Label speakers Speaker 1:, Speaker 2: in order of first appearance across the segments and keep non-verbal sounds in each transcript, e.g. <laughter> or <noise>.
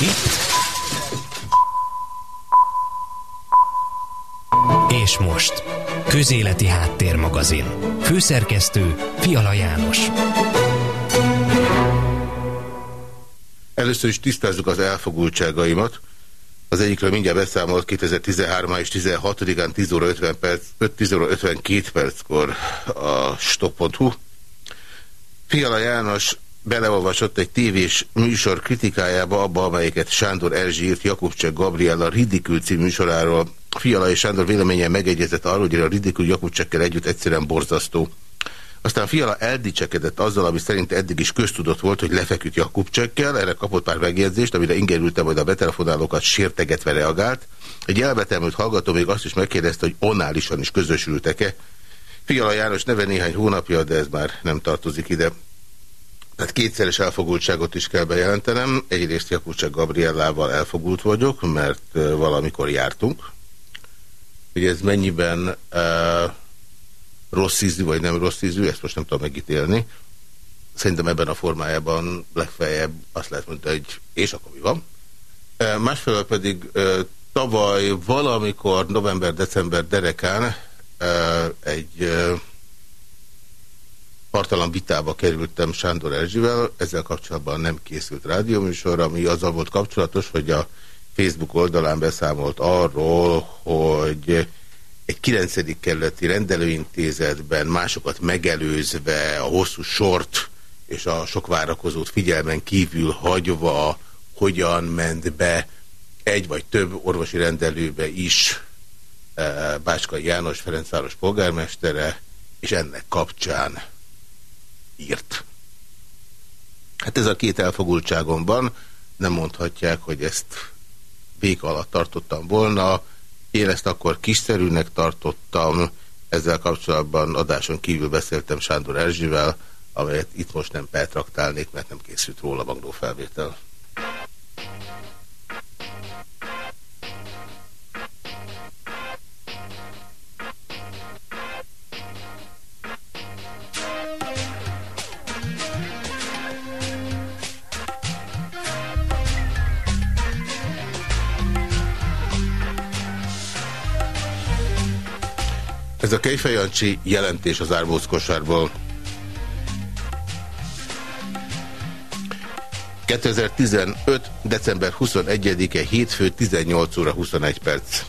Speaker 1: Itt. És most. Közéleti Háttérmagazin. Főszerkesztő Fiala János.
Speaker 2: Először is tisztázzuk az elfogultságaimat. Az egyikről mindjárt beszámolt 2013 és 16-án 10 óra 50 perc, 5, 10 óra 52 perckor a stop.hu. Fiala János beleolvasott egy tévés műsor kritikájába, abba, amelyiket Sándor Erzsi írt Jakubcsek Gabriella Ridikül című műsoráról. Fiala és Sándor véleménye megegyezett arról, hogy a Ridikül Jakubcsekkel együtt egyszerűen borzasztó. Aztán Fiala eldicsekedett azzal, ami szerint eddig is köztudott volt, hogy lefeküdt Jakubcsekkel, erre kapott pár megjegyzést, amire ingerültem, hogy a betelefonálókat sértegetve reagált. Egy elbetelmült hallgató még azt is megkérdezte, hogy onálisan is közösültek-e. Fiala János neve néhány hónapja, de ez már nem tartozik ide. Tehát kétszeres elfogultságot is kell bejelentenem. Egyrészt Jakubcsek Gabriellával elfogult vagyok, mert valamikor jártunk. Hogy ez mennyiben uh, rossz ízű, vagy nem rossz ízű, ezt most nem tudom megítélni. Szerintem ebben a formájában legfeljebb azt lehet mondani, hogy és akkor mi van. Uh, másfelől pedig uh, tavaly valamikor november-december derekán uh, egy uh, partalan vitába kerültem Sándor Erzsivel, ezzel kapcsolatban nem készült rádióműsor, ami azzal volt kapcsolatos, hogy a Facebook oldalán beszámolt arról, hogy egy 9. kerületi rendelőintézetben másokat megelőzve a hosszú sort és a sok várakozót figyelmen kívül hagyva hogyan ment be egy vagy több orvosi rendelőbe is eh, Bácskai János Ferencváros polgármestere, és ennek kapcsán írt. Hát ez a két elfogultságomban nem mondhatják, hogy ezt vék alatt tartottam volna. Én ezt akkor kiszerűnek tartottam, ezzel kapcsolatban adáson kívül beszéltem Sándor Erzsivel, amelyet itt most nem pertraktálnék, mert nem készült róla magnó a Kejfejancsi jelentés az árbózkosárból. 2015. december 21-e hétfő 18 óra 21 perc.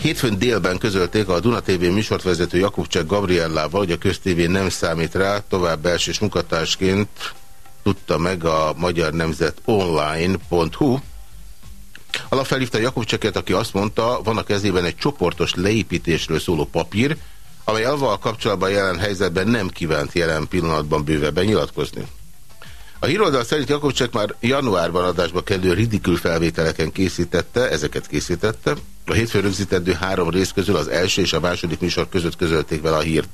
Speaker 2: Hétfőn délben közölték a Duna TV műsort vezető Jakubcsek Gabriellával, hogy a köztévé nem számít rá, tovább belsős munkatársként tudta meg a Magyar Nemzet online.hu, Alap felhívta Jakub Cseket, aki azt mondta, van a kezében egy csoportos leépítésről szóló papír, amely avval kapcsolatban jelen helyzetben nem kívánt jelen pillanatban bővebben nyilatkozni. A híroldal szerint Jakobcsek már januárban adásba kerülő ridikül felvételeken készítette, ezeket készítette. A hétfő rögzítendő három rész közül az első és a második műsor között közölték vele a hírt.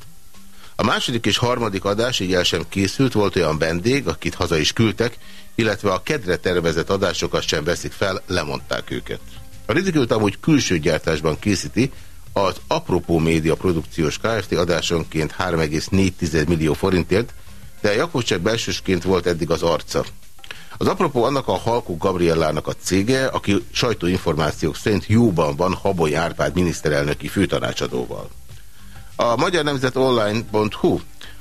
Speaker 2: A második és harmadik adás így el sem készült, volt olyan vendég, akit haza is küldtek, illetve a kedre tervezett adásokat sem veszik fel, lemondták őket. A Ridikült amúgy külső gyártásban készíti, az Apropó Média Produkciós Kft. adásonként 3,4 millió forintért, de Jakobcsek belsősként volt eddig az arca. Az apropó annak a Halkó Gabriellának a cége, aki sajtóinformációk szerint jóban van Habony Árpád miniszterelnöki főtanácsadóval. A Magyar Nemzet Online.hu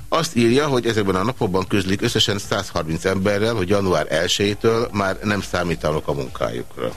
Speaker 2: azt írja, hogy ezekben a napokban közlik összesen 130 emberrel, hogy január 1-től már nem számítanak a munkájukra.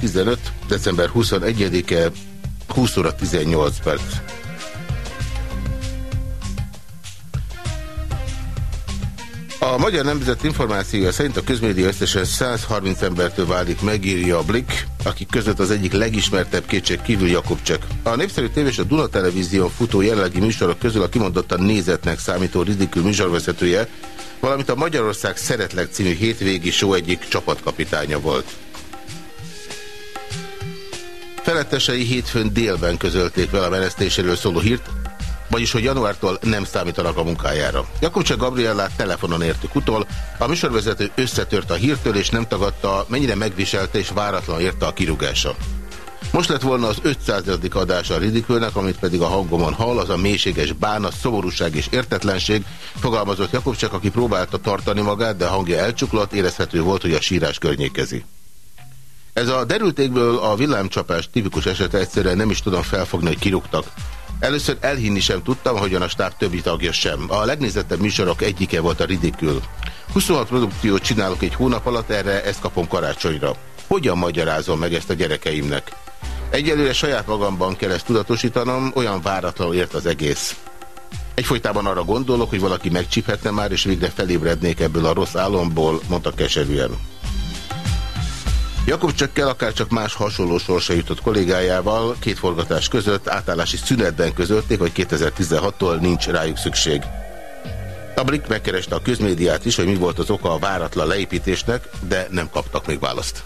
Speaker 2: 2015. december 21-e 20 óra 18 perc. A Magyar Nemzet információja szerint a közmédia összesen 130 embertől válik megírja a Blik, akik között az egyik legismertebb kétség kívül Jakobcsek. A népszerű tévés a Duna Televízión futó jelenlegi műsorok közül a kimondottan nézetnek számító ridikül műsorvezetője, valamint a Magyarország Szeretlek című hétvégi show egyik csapatkapitánya volt. Felettesei hétfőn délben közölték vele a menesztéséről szóló hírt, vagyis hogy januártól nem számítanak a munkájára. Jakobcsák Gabriellát telefonon értük utol, a műsorvezető összetört a hírtől és nem tagadta, mennyire megviselte és váratlan érte a kirúgása. Most lett volna az 500. adása a Ridikülnek, amit pedig a hangomon hall, az a mélységes bánat, szomorúság és értetlenség, fogalmazott Jakobcsák, aki próbálta tartani magát, de hangja elcsuklott, érezhető volt, hogy a sírás környékezi. Ez a derültékből a villámcsapás tipikus esete egyszerűen nem is tudom felfogni, hogy kirúgtak. Először elhinni sem tudtam, hogyan a stáb többi tagja sem. A legnézettebb műsorok egyike volt a Ridikül. 26 produkciót csinálok egy hónap alatt, erre ezt kapom karácsonyra. Hogyan magyarázom meg ezt a gyerekeimnek? Egyelőre saját magamban kell ezt tudatosítanom, olyan váratlanul ért az egész. Egyfolytában arra gondolok, hogy valaki megcsiphetne már, és végre felébrednék ebből a rossz álomból, mondta keserűen. Jakob Csökkel akár csak más hasonló sorsa jutott kollégájával két forgatás között átállási szünetben közölték, hogy 2016-tól nincs rájuk szükség. A Brik megkereste a közmédiát is, hogy mi volt az oka a váratlan leépítésnek, de nem kaptak még választ.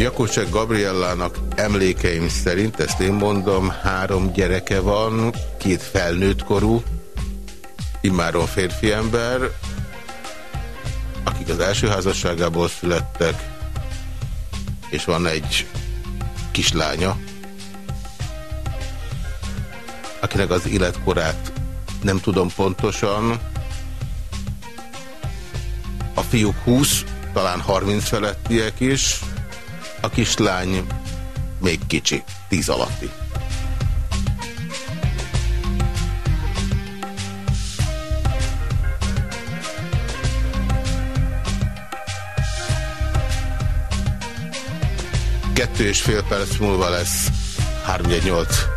Speaker 2: Jakobcsek Gabriellának emlékeim szerint, ezt én mondom, három gyereke van, két felnőtt korú, immáron férfi ember, akik az első házasságából születtek, és van egy kislánya, akinek az életkorát nem tudom pontosan, a fiúk 20, talán 30 felettiek is, a kislány még kicsi, 10 alatti. Kettő és fél perc múlva lesz 318.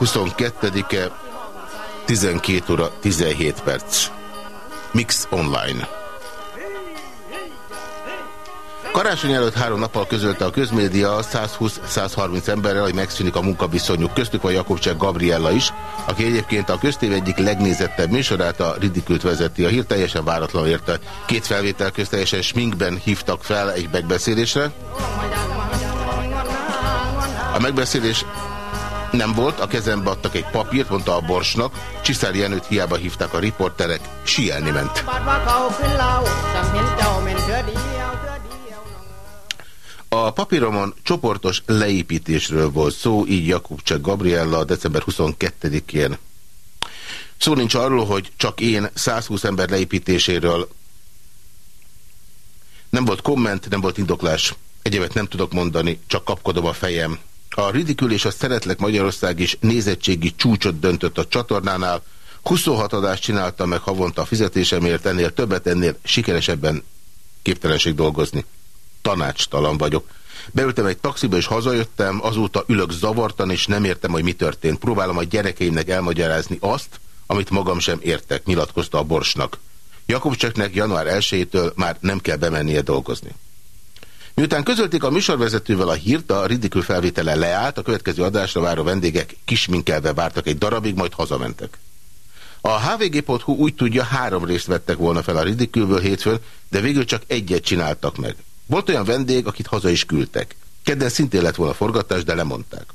Speaker 2: 22-e 12 óra 17 perc. Mix Online. Karácsony előtt három nappal közölte a közmédia 120-130 emberrel, hogy megszűnik a munkaviszonyuk. Köztük van Jakobcsák Gabriella is, aki egyébként a köztév egyik legnézettebb műsorát, a Ridikült vezeti. A hír teljesen váratlan érte. Két felvétel közt teljesen sminkben hívtak fel egy megbeszélésre. A megbeszélés nem volt, a kezembe adtak egy papírt, mondta a Borsnak, Csiszár Jenőt hiába hívták a riporterek, sielni ment. A papíromon csoportos leépítésről volt szó, így Jakubcsek Gabriella december 22-én. Szó nincs arról, hogy csak én 120 ember leépítéséről nem volt komment, nem volt indoklás. Egyébként nem tudok mondani, csak kapkodom a fejem. A Ridikül és a Szeretlek Magyarország is nézettségi csúcsot döntött a csatornánál. 26 adást csináltam meg havonta a fizetésemért, ennél többet, ennél sikeresebben képtelenség dolgozni. Tanácstalan vagyok. Beültem egy taxiba és hazajöttem, azóta ülök zavartan és nem értem, hogy mi történt. Próbálom a gyerekeimnek elmagyarázni azt, amit magam sem értek, nyilatkozta a Borsnak. Jakobcseknek január 1-től már nem kell bemennie dolgozni. Miután közölték a műsorvezetővel a hírt, a ridikül felvétele leállt, a következő adásra váró vendégek kisminkelve vártak egy darabig, majd hazamentek. A hvg.hu úgy tudja, három részt vettek volna fel a ridikülből hétfőn, de végül csak egyet csináltak meg. Volt olyan vendég, akit haza is küldtek. Kedden szintén lett volna forgatás, de lemondták.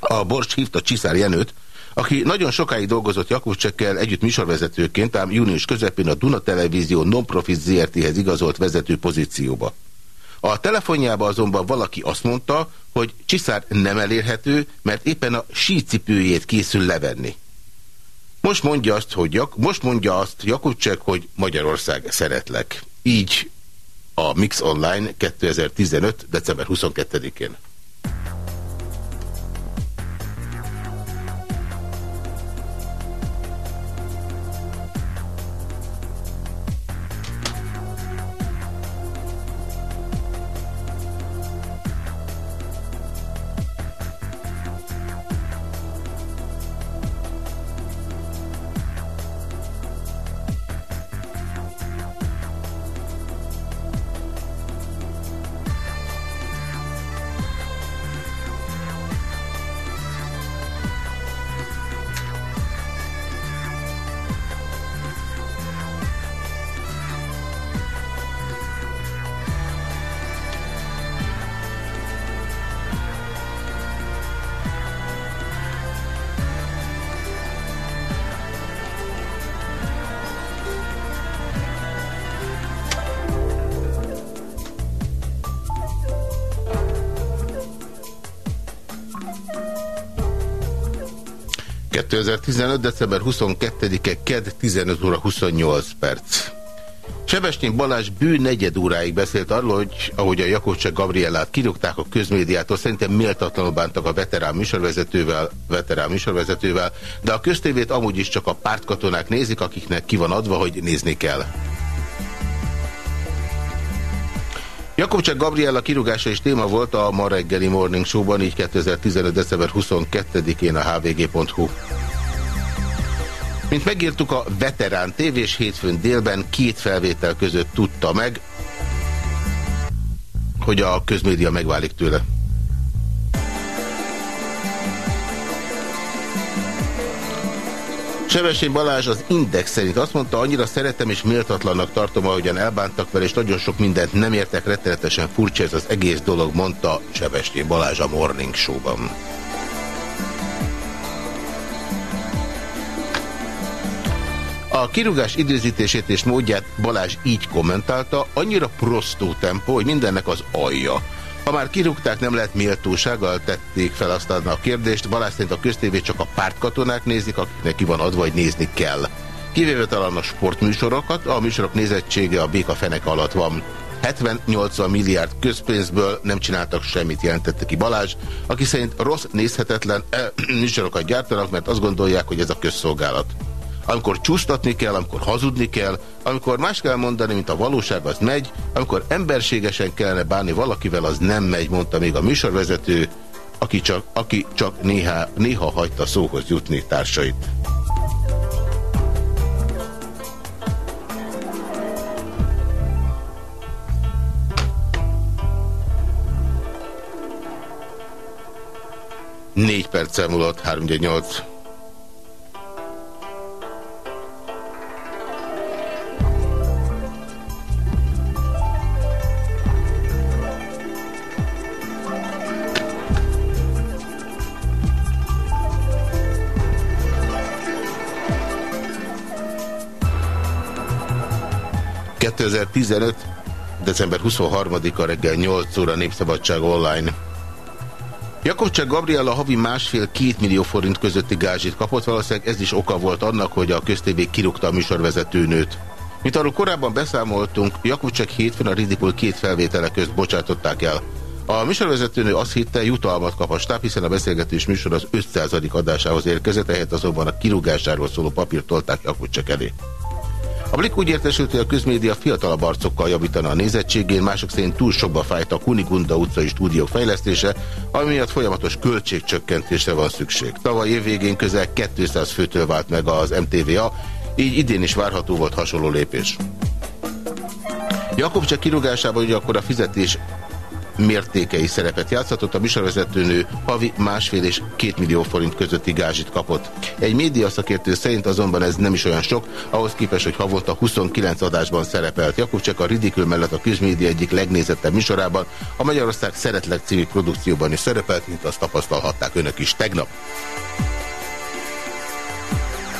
Speaker 2: A Bors hívta Csiszár Jenőt, aki nagyon sokáig dolgozott Jakubcsekkel együtt műsorvezetőként, ám június közepén a Duna Televízió non-profit ZRT-hez igazolt vezető pozícióba. A telefonjában azonban valaki azt mondta, hogy Csiszár nem elérhető, mert éppen a sícipőjét készül levenni. Most mondja azt, hogy Jak most mondja azt Jakubcsek, hogy Magyarország szeretlek. Így a Mix Online 2015. december 22-én. 2015. december 22-e, KED 15 óra 28 perc. Sebesnyén Balázs bő negyed óráig beszélt arról, hogy ahogy a Jakobcsek Gabriellát kirúgták a közmédiától, szerintem méltatlanul bántak a veterán műsorvezetővel, veterán műsorvezetővel, de a köztévét amúgy is csak a pártkatonák nézik, akiknek ki van adva, hogy nézni kell. Jakobcsák Gabriella kirúgása is téma volt a ma reggeli Morning Show-ban, így 2015. december 22-én a hvg.hu. Mint megírtuk, a veterán tévés hétfőn délben két felvétel között tudta meg, hogy a közmédia megválik tőle. Sebesség Balázs az Index szerint azt mondta, annyira szeretem és méltatlannak tartom, ahogyan elbántak vele, és nagyon sok mindent nem értek, rettenetesen furcsa ez az egész dolog, mondta Sebesség Balázs a Morning Show-ban. A kirúgás időzítését és módját Balázs így kommentálta, annyira prostó tempó, hogy mindennek az alja. Ha már kirúgták, nem lehet méltósággal tették fel azt a kérdést. Balázs szerint a köztévét csak a pártkatonák nézik, akiknek ki van adva, hogy nézni kell. Kivéve talán a sportműsorokat, a műsorok nézettsége a béka fenek alatt van. 70-80 milliárd közpénzből nem csináltak semmit, jelentette ki Balázs, aki szerint rossz, nézhetetlen eh, <clears throat> műsorokat gyártanak, mert azt gondolják, hogy ez a közszolgálat amikor csúsztatni kell, amikor hazudni kell, amikor más kell mondani, mint a valóság, az megy, amikor emberségesen kellene bánni valakivel, az nem megy, mondta még a műsorvezető, aki csak, aki csak néha, néha hagyta szóhoz jutni társait. Négy perccel múlott, 318. 2015. december 23-a reggel 8 óra Népszabadság online. Jakobcsák Gabriela havi másfél-két millió forint közötti gázsit kapott, valószínűleg ez is oka volt annak, hogy a köztévé kirúgta a műsorvezetőnőt. Mint arról korábban beszámoltunk, Jakobcsák hétfőn a Ridipul két felvétele közt bocsátották el. A műsorvezetőnő azt hitte, jutalmat kap a stáb, hiszen a beszélgetés műsor az 500. adásához érkezett, ehhez azonban a kirúgásáról szóló papírt tolták Jakobcsák elé. A Blik úgy értesült, hogy a közmédia fiatalabb arcokkal javítana a nézettségén, mások szerint túl sokba fájt a Kunigunda utcai stúdiók fejlesztése, ami miatt folyamatos költségcsökkentésre van szükség. Tavaly évvégén közel 200 főtől vált meg az MTVA, így idén is várható volt hasonló lépés. Jakobcsek kirúgásában ugye akkor a fizetés mértékei szerepet játszhatott. A műsorvezetőnő havi másfél és két millió forint közötti gázsit kapott. Egy média szakértő szerint azonban ez nem is olyan sok, ahhoz képest, hogy havonta 29 adásban szerepelt. Jakubcsek a Ridikül mellett a közmédia egyik legnézettebb műsorában, a Magyarország Szeretlek című produkcióban is szerepelt, mint azt tapasztalhatták önök is tegnap.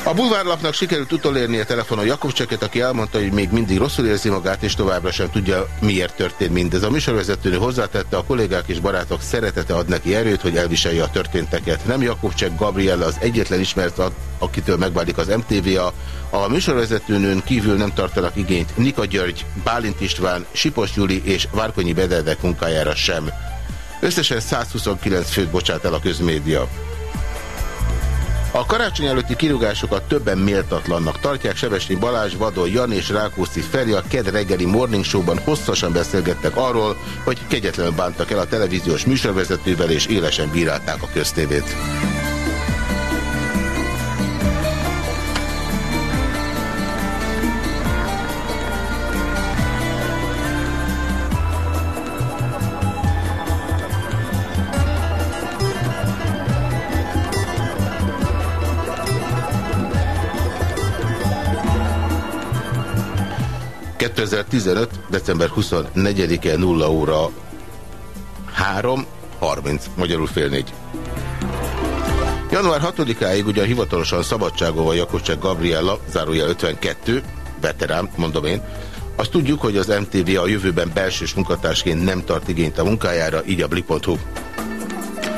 Speaker 2: A bulvárlapnak sikerült utolérni a telefonon Jakobcseket, aki elmondta, hogy még mindig rosszul érzi magát, és továbbra sem tudja, miért történt mindez. A műsorvezetőnő hozzátette, a kollégák és barátok szeretete ad neki erőt, hogy elviselje a történteket. Nem Jakobcsek Gabriella az egyetlen ismert, akitől megválik az MTVA. A műsorvezetőnőn kívül nem tartanak igényt Nika György, Bálint István, Sipos Juli és Várkonyi Bededek munkájára sem. Összesen 129 főt bocsát el a közmédia. A karácsony előtti kirúgásokat többen méltatlannak tartják. Sebesni Balázs, Vadon, Jan és Rákóczi Feri a Ked reggeli Morning Show-ban hosszasan beszélgettek arról, hogy kegyetlenül bántak el a televíziós műsorvezetővel és élesen bírálták a köztévét. 2015. december 24-e 0 óra 3, 30, magyarul fél 4. Január 6-áig ugyan hivatalosan szabadságon van Jakobcsák Gabriella, zárója 52, veterán, mondom én, azt tudjuk, hogy az MTV a jövőben belsős munkatársként nem tart igényt a munkájára, így a blik.hu.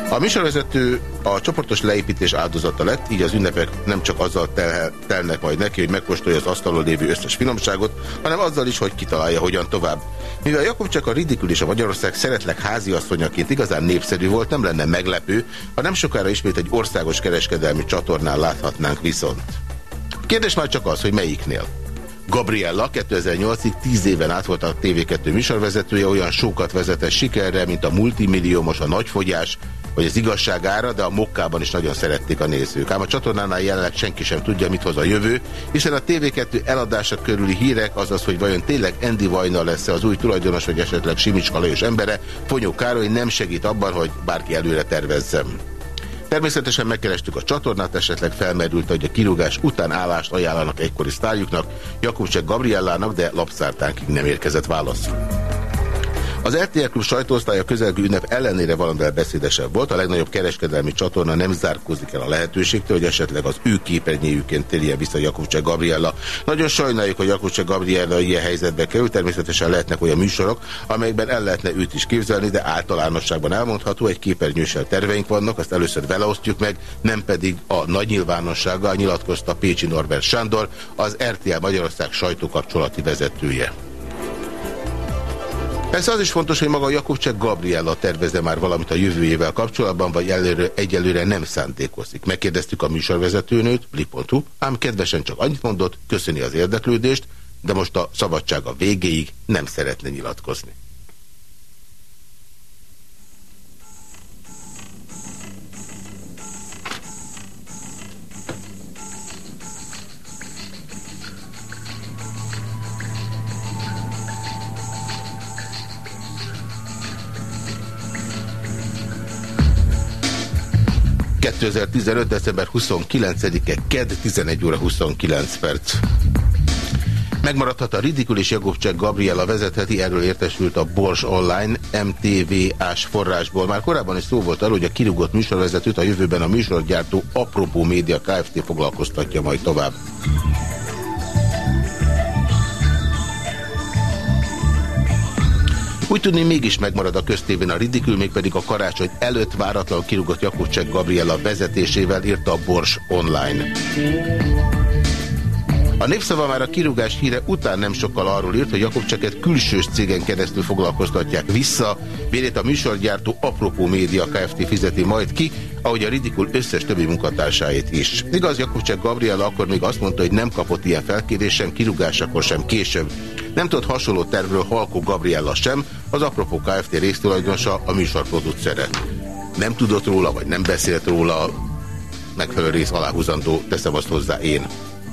Speaker 2: A műsorvezető a csoportos leépítés áldozata lett, így az ünnepek nem csak azzal tel telnek majd neki, hogy megkóstolja az asztalon lévő összes finomságot, hanem azzal is, hogy kitalálja, hogyan tovább. Mivel Jakob csak a ridikül és a Magyarország szeretlek háziasszonyaként igazán népszerű volt, nem lenne meglepő, ha nem sokára ismét egy országos kereskedelmi csatornán láthatnánk viszont. Kérdés már csak az, hogy melyiknél. Gabriella 2008-ig 10 éven át volt a TV2 műsorvezetője, olyan sokat vezetett sikerre, mint a multimilliómos, a nagyfogyás, vagy az igazságára, de a mokkában is nagyon szerették a nézők. Ám a csatornánál jelenleg senki sem tudja, mit hoz a jövő, hiszen a TV2 eladása körüli hírek, azaz, hogy vajon tényleg Andy Vajna lesz-e az új tulajdonos, vagy esetleg Simicska Lajos embere, Fonyó Károly nem segít abban, hogy bárki előre tervezzem. Természetesen megkerestük a csatornát, esetleg felmerült, hogy a kirúgás után állást ajánlanak egykori sztárjuknak, Jakubcsek Gabriellának, de lapszártánkig nem érkezett válasz. Az RTL Klub sajtóosztálya közelgő ünnep ellenére valamivel beszédesebb volt. A legnagyobb kereskedelmi csatorna nem zárkózik el a lehetőségtől, hogy esetleg az ő képernyőjüként térje vissza Jakubcsek Gabriella. Nagyon sajnáljuk, hogy Jakubcsek Gabriella ilyen helyzetbe kerül. Természetesen lehetnek olyan műsorok, amelyekben el lehetne őt is képzelni, de általánosságban elmondható, egy képernyősel terveink vannak, azt először vele meg, nem pedig a nagy nyilvánossággal nyilatkozta Pécsi Norbert Sándor, az RTL Magyarország sajtókapcsolati vezetője. Persze az is fontos, hogy maga Jakubcsek Gabriella tervezze már valamit a jövőjével kapcsolatban, vagy előre, egyelőre nem szándékozik. Megkérdeztük a műsorvezetőnőt, Blik.hu, ám kedvesen csak annyit mondott, köszöni az érdeklődést, de most a szabadsága végéig nem szeretne nyilatkozni. 2015. december 29-e, KED, 11 óra 29 perc. Megmaradhat a Ridikul és Jakobcsek Gabriela vezetheti, erről értesült a Bors Online MTV-ás forrásból. Már korábban is szó volt arról, hogy a kirúgott műsorvezetőt a jövőben a műsorgyártó Apropó Média Kft. foglalkoztatja majd tovább. Úgy tudni, mégis megmarad a köztévén a ridikül, mégpedig a karácsony előtt váratlan kirúgott Jakubcsek Gabriela vezetésével írta a Bors online. A népszava már a kirúgás híre után nem sokkal arról írt, hogy Jakobcseket külsős cégen keresztül foglalkoztatják vissza, vérét a műsorgyártó Apropó Média Kft. fizeti majd ki, ahogy a Ridikul összes többi munkatársáit is. Igaz, Jakobcsek Gabriela akkor még azt mondta, hogy nem kapott ilyen felkérésen, kirúgásakor sem később. Nem tudott hasonló tervről Halkó Gabriella sem, az Apropó Kft. résztulajdonosa, a műsor producere. Nem tudott róla, vagy nem beszélt róla, megfelelő rész aláhúzandó, teszem azt hozzá én.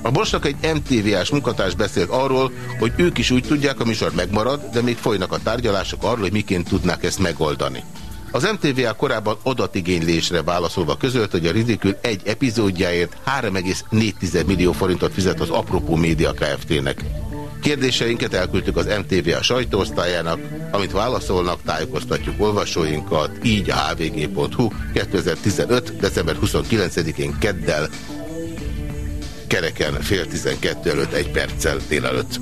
Speaker 2: A Borsnak egy MTV-ás munkatárs beszélt arról, hogy ők is úgy tudják, a műsor megmarad, de még folynak a tárgyalások arról, hogy miként tudnák ezt megoldani. Az MTVA korábban adatigénylésre válaszolva közölt, hogy a Ridikül egy epizódjáért 3,4 millió forintot fizet az Apropó Média Kft-nek. Kérdéseinket elküldtük az MTVA sajtóosztályának, amit válaszolnak, tájékoztatjuk olvasóinkat, így a hvg.hu 2015. december 29-én keddel kereken fél 12 előtt egy perccel délelőtt.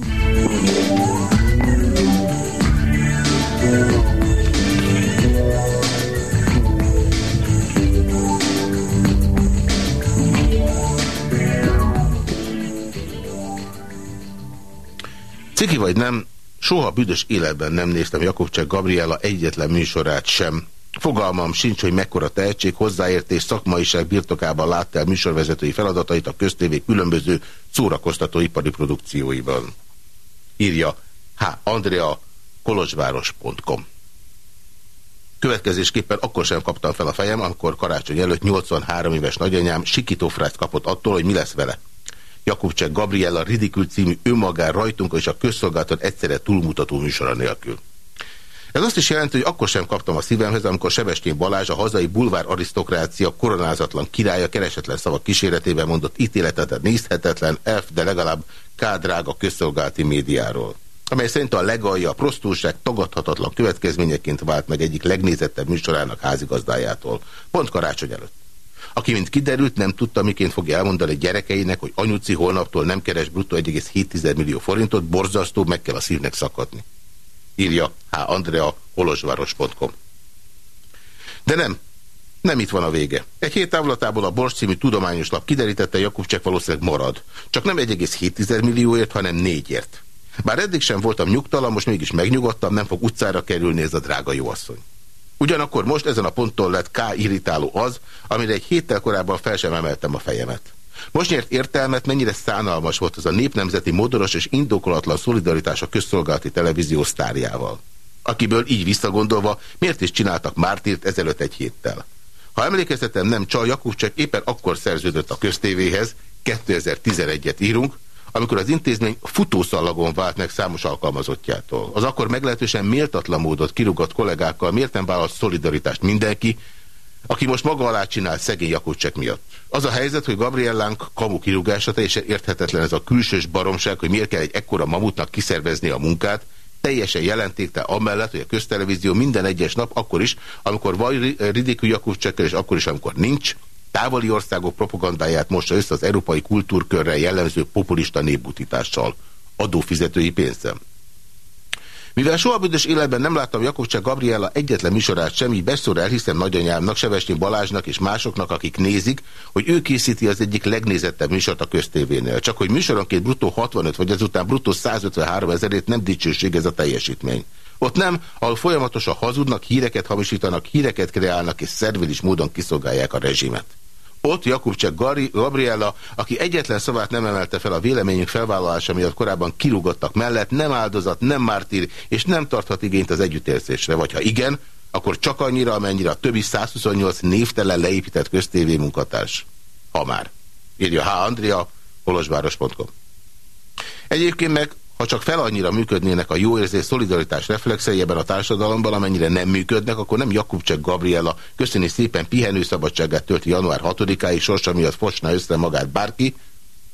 Speaker 2: Vagy nem, soha büdös életben nem néztem Jakobcsák Gabriela egyetlen műsorát sem. Fogalmam sincs, hogy mekkora tehetség, hozzáértés, szakmaiság birtokában látta el műsorvezetői feladatait a köztévé különböző szórakoztató ipari produkcióiban. Írja H. Andrea kolozsváros.com Következésképpen akkor sem kaptam fel a fejem, amikor karácsony előtt 83 éves nagyanyám sikítófrát kapott attól, hogy mi lesz vele. Jakubcsek Gabriella Ridikül című önmagán rajtunk és a közszolgálaton egyszerre túlmutató műsora nélkül. Ez azt is jelenti, hogy akkor sem kaptam a szívemhez, amikor Sebestyén Balázs, a hazai bulvár arisztokrácia koronázatlan királya keresetlen szavak kíséretében mondott ítéletet nézhetetlen, elf, de legalább kádrága közszolgálati médiáról. Amely szerint a legalja a prostúság tagadhatatlan következményeként vált meg egyik legnézettebb műsorának házigazdájától, pont karácsony előtt aki, mint kiderült, nem tudta, miként fogja elmondani gyerekeinek, hogy anyuci holnaptól nem keres bruttó 1,7 millió forintot, borzasztó, meg kell a szívnek szakadni. Írja H. Andrea holosváros.com De nem, nem itt van a vége. Egy hét távlatából a Bors című tudományos lap kiderítette, Jakubcsek valószínűleg marad. Csak nem 1,7 millióért, hanem négyért. Bár eddig sem voltam nyugtalan, most mégis megnyugodtam, nem fog utcára kerülni ez a drága jóasszony. Ugyanakkor most ezen a ponton lett K. irritáló az, amire egy héttel korábban fel sem emeltem a fejemet. Most nyert értelmet, mennyire szánalmas volt az a népnemzeti modoros és indokolatlan szolidaritás a közszolgálati televízió sztárjával. Akiből így visszagondolva, miért is csináltak Mártírt ezelőtt egy héttel? Ha emlékezetem nem csal, Jakub csak éppen akkor szerződött a köztévéhez, 2011-et írunk, amikor az intézmény futószalagon vált meg számos alkalmazottjától. Az akkor meglehetősen méltatlan módot kirugott kollégákkal miért nem vállalt szolidaritást mindenki, aki most maga alá csinál szegény Jakubcsek miatt. Az a helyzet, hogy Gabriellánk kamu kirúgása teljesen érthetetlen ez a külsős baromság, hogy miért kell egy ekkora mamutnak kiszervezni a munkát, teljesen jelentéktel amellett, hogy a köztelevízió minden egyes nap, akkor is, amikor van ridikű Jakubcsekkel, és akkor is, amikor nincs, távoli országok propagandáját mossa össze az európai kultúrkörrel jellemző populista népbutítással, adófizetői pénzem. Mivel soha büdös életben nem láttam Jakobcsák Gabriella egyetlen műsorát sem, így beszor elhiszem nagyanyámnak, Sevesnyi Balázsnak és másoknak, akik nézik, hogy ő készíti az egyik legnézettebb műsort a köztévénél. Csak hogy műsoronként bruttó 65 vagy ezután bruttó 153 ezerét nem dicsőség ez a teljesítmény. Ott nem, ahol folyamatosan hazudnak, híreket hamisítanak, híreket kreálnak és szervilis módon kiszolgálják a rezsimet. Ott Jakubcsek Gabriella, aki egyetlen szavát nem emelte fel a véleményünk felvállalása miatt korábban kirúgottak mellett, nem áldozat, nem mártír, és nem tarthat igényt az együttérzésre. Vagy ha igen, akkor csak annyira, amennyire a többi 128 névtelen leépített köztévé munkatárs. Ha már. Írja H. Andrea, kolosváros.com. Egyébként meg ha csak fel annyira működnének a jó érzés, szolidaritás reflexei ebben a társadalomban, amennyire nem működnek, akkor nem Jakubcsek Gabriela köszöni szépen pihenőszabadságát tölti január 6-áig, sorsa miatt fosná össze magát bárki,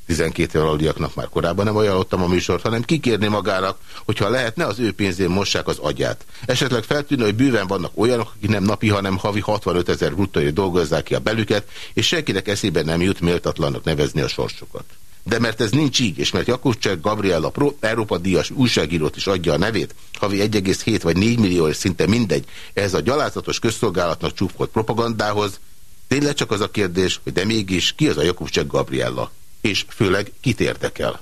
Speaker 2: 12 év aludiaknak már korábban nem ajánlottam a műsort, hanem kikérni magának, hogyha lehetne, az ő pénzén mossák az agyát. Esetleg feltűnő, hogy bőven vannak olyanok, akik nem napi, hanem havi 65 ezer bruttóért dolgozzák ki a belüket, és senkinek eszébe nem jut méltatlannak nevezni a sorsukat. De mert ez nincs így, és mert Jakubcsák Gabriella Európa Díjas újságírót is adja a nevét, havi 1,7 vagy 4 millió, és szinte mindegy, ez a gyalázatos közszolgálatnak csúfolt propagandához, tényleg csak az a kérdés, hogy de mégis ki az a Jakubcsák Gabriella? És főleg kit érdekel?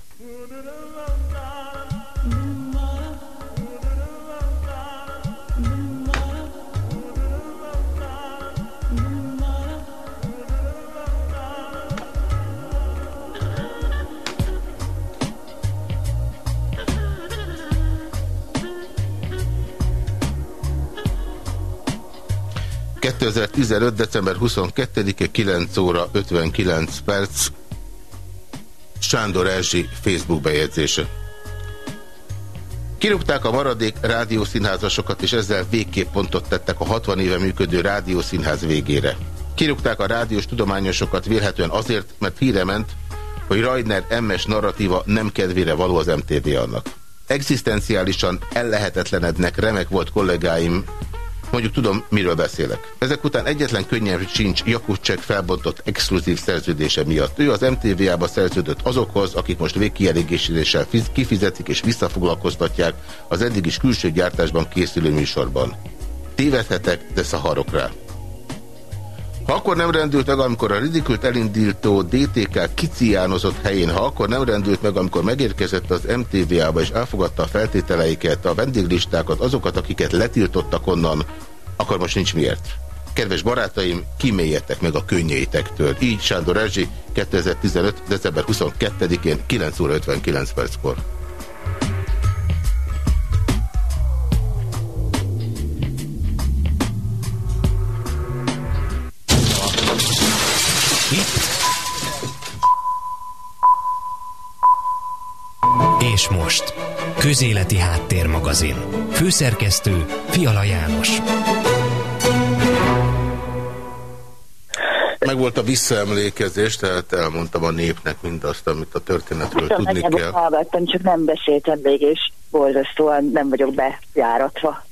Speaker 2: 2015. december 22-e 9 óra 59 perc Sándor Erzsi Facebook bejegyzése. Kirúgták a maradék rádiószínházasokat, és ezzel végképp pontot tettek a 60 éve működő rádiószínház végére. Kirúgták a rádiós tudományosokat vélhetően azért, mert híre ment, hogy Reiner MS narratíva nem kedvére való az MTV annak. Egzisztenciálisan ellehetetlenednek remek volt kollégáim Mondjuk tudom, miről beszélek. Ezek után egyetlen könnyen sincs Jakucsek felbontott exkluzív szerződése miatt. Ő az MTV-ába szerződött azokhoz, akik most végkielégéséssel kifizetik és visszafoglalkoztatják az eddig is külső gyártásban készülő műsorban. Tévedhetek, de szaharok rá. Ha akkor nem rendült meg, amikor a ridikült elindító DTK kiciánozott helyén, ha akkor nem rendült meg, amikor megérkezett az MTV-ába és elfogadta a feltételeiket, a vendéglistákat, azokat, akiket letiltottak onnan, akkor most nincs miért. Kedves barátaim, kimélyetek meg a könnyéitektől. Így Sándor Erzsi 2015. december 22-én 9 óra 59 perckor.
Speaker 1: És most, Közéleti Háttérmagazin. Főszerkesztő Fiala János.
Speaker 2: Meg volt a visszaemlékezés, tehát elmondtam a népnek mindazt, amit a történetről Most tudni kell.
Speaker 3: Hallgattam, csak nem beszéltem még, és borzasztóan nem vagyok bejáratva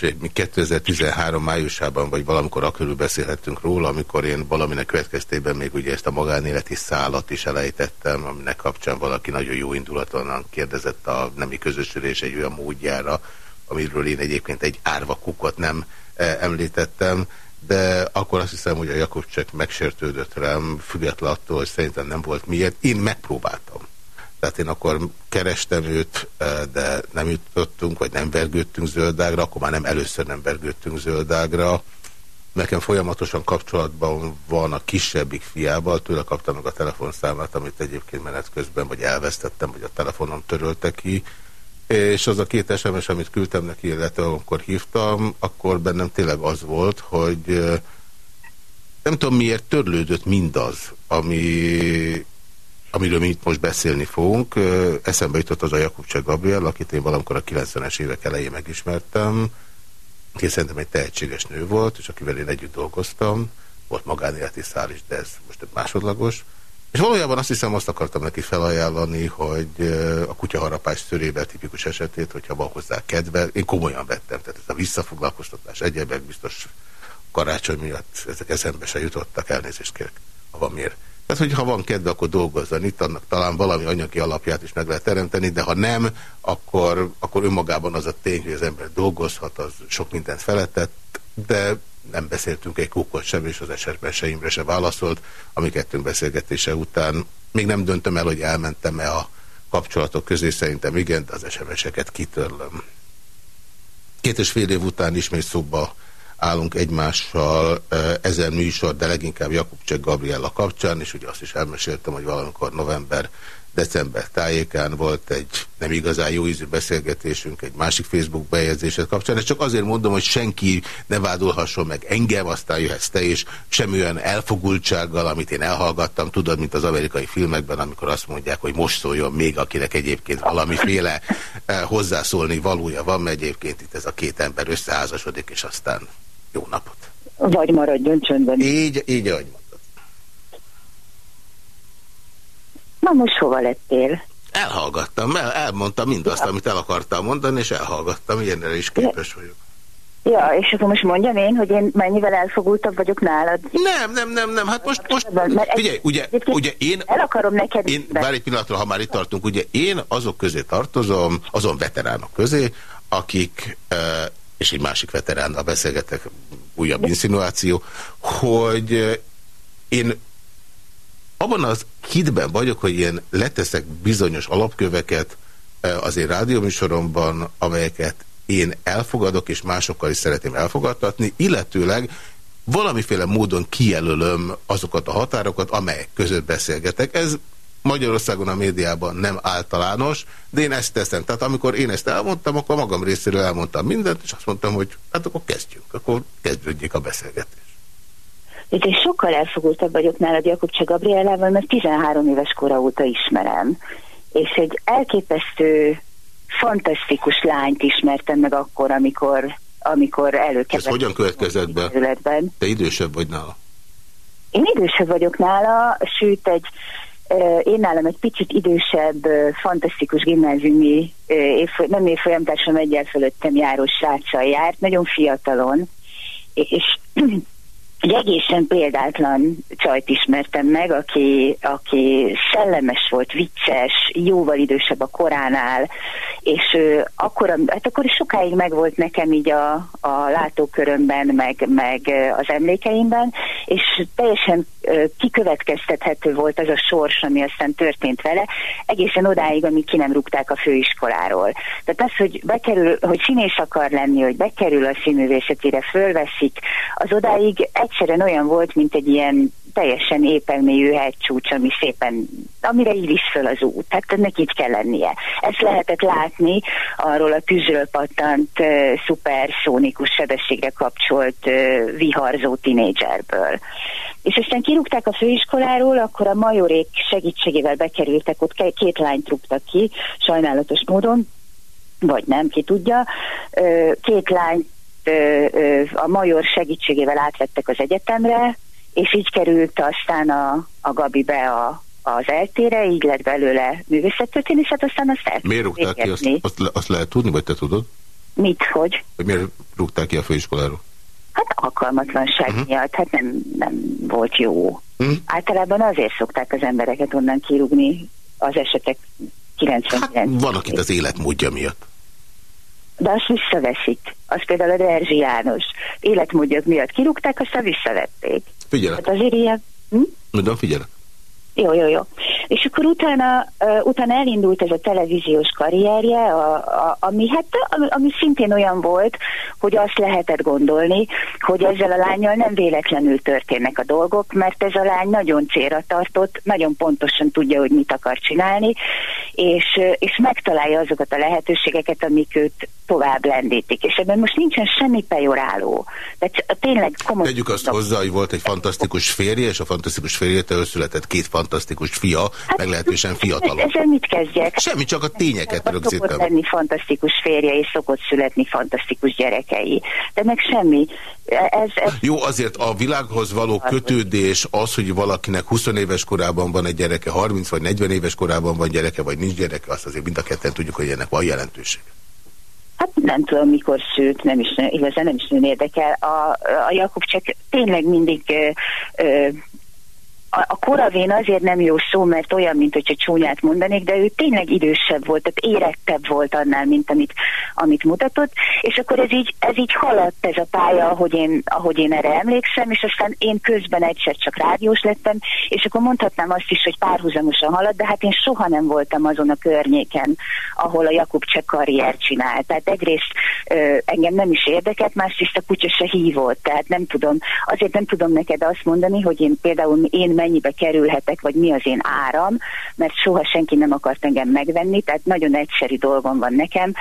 Speaker 2: és mi 2013 májusában, vagy valamikor akörül beszélhettünk róla, amikor én valaminek következtében még ugye ezt a magánéleti szállat is elejtettem, aminek kapcsán valaki nagyon jó indulaton kérdezett a nemi közösülés egy olyan módjára, amiről én egyébként egy árva kukot nem e, említettem, de akkor azt hiszem, hogy a Jakobcsek megsértődött rám, független attól, hogy szerintem nem volt miért. Én megpróbáltam. Tehát én akkor kerestem őt, de nem jutottunk, vagy nem vergődtünk zöldágra, akkor már nem először nem vergődtünk zöldágra. Nekem folyamatosan kapcsolatban van a kisebbik fiával, tőle kaptam meg a telefonszámát, amit egyébként menet közben vagy elvesztettem, vagy a telefonom törölte ki, és az a két SMS, amit küldtem neki, illetve amikor hívtam, akkor bennem tényleg az volt, hogy nem tudom miért törlődött mindaz, ami amiről mi itt most beszélni fogunk. Eszembe jutott az a Jakubcsek Gabriel, akit én valamikor a 90-es évek elején megismertem, aki szerintem egy tehetséges nő volt, és akivel én együtt dolgoztam. Volt magánéleti szál is, de ez most másodlagos. És valójában azt hiszem, azt akartam neki felajánlani, hogy a kutyaharapás szörébe tipikus esetét, hogyha van hozzá kedve, én komolyan vettem, tehát ez a visszafoglalkoztatás, egyebek biztos karácsony miatt ezek eszembe se jutottak, elnézést kérek, ha van miért. Tehát, hogy ha van kedve, akkor dolgozzon itt, annak talán valami anyagi alapját is meg lehet teremteni, de ha nem, akkor, akkor önmagában az a tény, hogy az ember dolgozhat, az sok mindent feletett, de nem beszéltünk egy kókot sem, és az esetben se Imre se válaszolt, ami beszélgetése után. Még nem döntöm el, hogy elmentem-e a kapcsolatok közé, szerintem igen, de az SMS-eket kitörlöm. Két és fél év után ismét szóba állunk egymással ezen műsor, de leginkább Jakubcsek Gabriella kapcsán, és ugye azt is elmeséltem, hogy valamikor november december tájékán volt egy nem igazán jó ízű beszélgetésünk egy másik Facebook bejegyzéset kapcsán, és csak azért mondom, hogy senki ne vádolhasson meg engem, aztán jöhetsz te is, olyan elfogultsággal, amit én elhallgattam, tudod, mint az amerikai filmekben, amikor azt mondják, hogy most szóljon még, akinek egyébként valamiféle hozzászólni valója van, mert egyébként itt ez a két ember összeházasodik, és aztán jó napot!
Speaker 3: Vagy maradjon csöndben.
Speaker 2: Így, így, ahogy mondod.
Speaker 3: Na most hova lettél?
Speaker 2: Elhallgattam, el, elmondtam mindazt, ja. amit el akartam mondani, és elhallgattam, ilyenre is képes vagyok.
Speaker 3: Ja, és akkor most mondjam én, hogy én mennyivel elfogultabb vagyok nálad?
Speaker 2: Nem, nem, nem, nem, hát most, most figyelj, ugye, ugye én...
Speaker 3: El akarom neked...
Speaker 2: Én, várj egy pillanatra, ha már itt tartunk, ugye én azok közé tartozom, azon veteránok közé, akik és egy másik veteránnal beszélgetek, újabb insinuáció, hogy én abban az hitben vagyok, hogy én leteszek bizonyos alapköveket az én rádióműsoromban, amelyeket én elfogadok, és másokkal is szeretném elfogadtatni, illetőleg valamiféle módon kijelölöm azokat a határokat, amelyek között beszélgetek. Ez Magyarországon a médiában nem általános, de én ezt teszem. Tehát amikor én ezt elmondtam, akkor magam részéről elmondtam mindent, és azt mondtam, hogy hát akkor kezdjünk, akkor kezdődjék a beszélgetés.
Speaker 3: Én sokkal elfogultabb vagyok nálad Jakubcsa Gabrielával, mert 13 éves kora óta ismerem. És egy elképesztő, fantasztikus lányt ismertem meg akkor, amikor, amikor előkerült.
Speaker 2: Ez hogyan következett be? Te idősebb vagy nála?
Speaker 3: Én idősebb vagyok nála, sőt egy én nálam egy picit idősebb, fantasztikus gimnáziumi, nem évfolyamtársam egyel fölöttem járó sráccal járt, nagyon fiatalon, és egy egészen példátlan csajt ismertem meg, aki, aki szellemes volt, vicces, jóval idősebb a koránál, és ő, akkor, hát akkor is sokáig megvolt nekem így a, a látókörömben, meg, meg az emlékeimben, és teljesen kikövetkeztethető volt az a sors, ami aztán történt vele, egészen odáig, amíg ki nem rúgták a főiskoláról. Tehát az, hogy bekerül, hogy színész akar lenni, hogy bekerül a színművészetére, fölveszik, az odáig egyszerűen olyan volt, mint egy ilyen teljesen épelmélyű hegycsúcs, ami szépen, amire így is föl az út. Tehát ennek így kell lennie. Ezt lehetett látni arról a tűzről pattant, uh, szuperszónikus sebességre kapcsolt uh, viharzó tinédzserből. És aztán kirúgták a főiskoláról, akkor a majorék segítségével bekerültek, ott két lányt rúgtak ki, sajnálatos módon, vagy nem, ki tudja. Két lányt a major segítségével átvettek az egyetemre, és így került aztán a, a Gabi be a, az eltére, így lett belőle művészettörténész, hát aztán azt el
Speaker 2: Miért rúgták ki? Azt, azt, le, azt lehet tudni, vagy te tudod?
Speaker 3: Mit, hogy?
Speaker 2: Hogy miért rúgták ki a főiskoláról?
Speaker 3: Hát alkalmatlanság uh mhm. -huh. miatt, hát nem, nem volt jó. Uh mhm. -huh. Általában azért szokták az embereket onnan kirúgni az esetek 99 hát,
Speaker 2: Van, akit az életmódja miatt.
Speaker 3: De azt visszaveszik. Az például a Erzsi János. Életmódjak miatt kirúgták, aztán visszavették.
Speaker 2: Figyelek.
Speaker 3: Hát azért ilyen... Hm?
Speaker 2: Mondom, figyelek.
Speaker 3: Jó, jó, jó. És akkor utána, utána elindult ez a televíziós karrierje, a, a, ami, hát, ami, ami szintén olyan volt, hogy azt lehetett gondolni, hogy ezzel a lányjal nem véletlenül történnek a dolgok, mert ez a lány nagyon célra tartott, nagyon pontosan tudja, hogy mit akar csinálni, és, és megtalálja azokat a lehetőségeket, amik őt tovább lendítik. És ebben most nincsen semmi pejoráló. Tehát tényleg komoly...
Speaker 2: Tegyük azt hozzá, hogy volt egy fantasztikus férje, és a fantasztikus férjétől született két fantasztikus fia, hát, meglehetősen fiatalok.
Speaker 3: Ezzel mit kezdjek?
Speaker 2: Semmi, csak a tényeket
Speaker 3: rögzítem. Szokott lenni fantasztikus férje, és szokott születni fantasztikus gyerekei. De meg semmi. Ez, ez
Speaker 2: Jó, azért a világhoz való kötődés az, hogy valakinek 20 éves korában van egy gyereke, 30 vagy 40 éves korában van gyereke, vagy nincs gyereke, azt azért mind a ketten tudjuk, hogy ennek van jelentőség.
Speaker 3: Hát nem tudom, mikor szült, nem is, igazán nem is nagyon érdekel. A, a Jakub csak tényleg mindig ö, ö, a, a koravén azért nem jó szó, mert olyan, mint hogyha csúnyát mondanék, de ő tényleg idősebb volt, tehát érettebb volt annál, mint amit, amit mutatott, és akkor ez így, ez így haladt ez a pálya, ahogy én, ahogy én erre emlékszem, és aztán én közben egyszer csak rádiós lettem, és akkor mondhatnám azt is, hogy párhuzamosan halad, de hát én soha nem voltam azon a környéken, ahol a Jakub csak karrier csinált. Tehát egyrészt ö, engem nem is érdekelt, másrészt a kutya se hívott, tehát nem tudom, azért nem tudom neked azt mondani, hogy én például én mennyibe kerülhetek, vagy mi az én áram, mert soha senki nem akart engem megvenni, tehát nagyon egyszerű dolgom van nekem,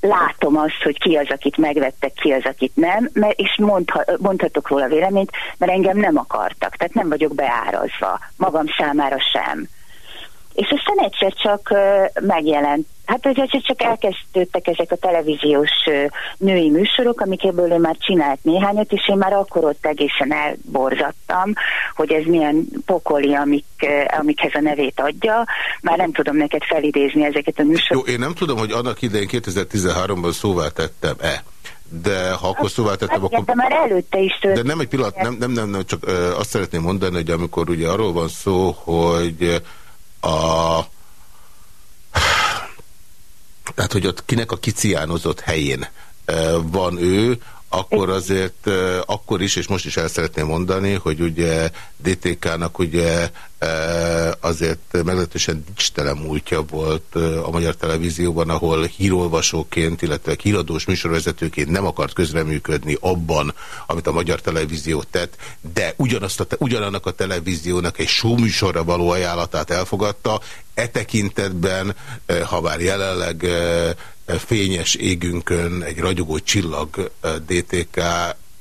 Speaker 3: látom azt, hogy ki az, akit megvettek, ki az, akit nem, mert, és mondha, mondhatok róla véleményt, mert engem nem akartak, tehát nem vagyok beárazva, magam számára sem. És aztán egyszer csak megjelent. Hát egyszer csak elkezdődtek ezek a televíziós női műsorok, amikből én már csinált néhányat, és én már akkor ott egészen elborzattam, hogy ez milyen pokoli, amik, amikhez a nevét adja. Már nem tudom neked felidézni ezeket a műsorokat.
Speaker 2: Jó, én nem tudom, hogy annak idején 2013-ban szóvá tettem-e de ha akkor szóvá tettem,
Speaker 3: hát, akkor... De már előtte is történt.
Speaker 2: De nem egy pillanat, nem, nem, nem, nem csak ö, azt szeretném mondani, hogy amikor ugye arról van szó, hogy a tehát, hogy ott kinek a kiciánozott helyén van ő, akkor azért, akkor is, és most is el szeretném mondani, hogy ugye DTK-nak ugye azért meglehetősen dicstelen múltja volt a Magyar Televízióban, ahol hírolvasóként, illetve híradós műsorvezetőként nem akart közreműködni abban, amit a Magyar Televízió tett, de ugyanazt a, ugyanannak a televíziónak egy műsorra való ajánlatát elfogadta. E tekintetben, ha bár jelenleg fényes égünkön egy ragyogó csillag DTK,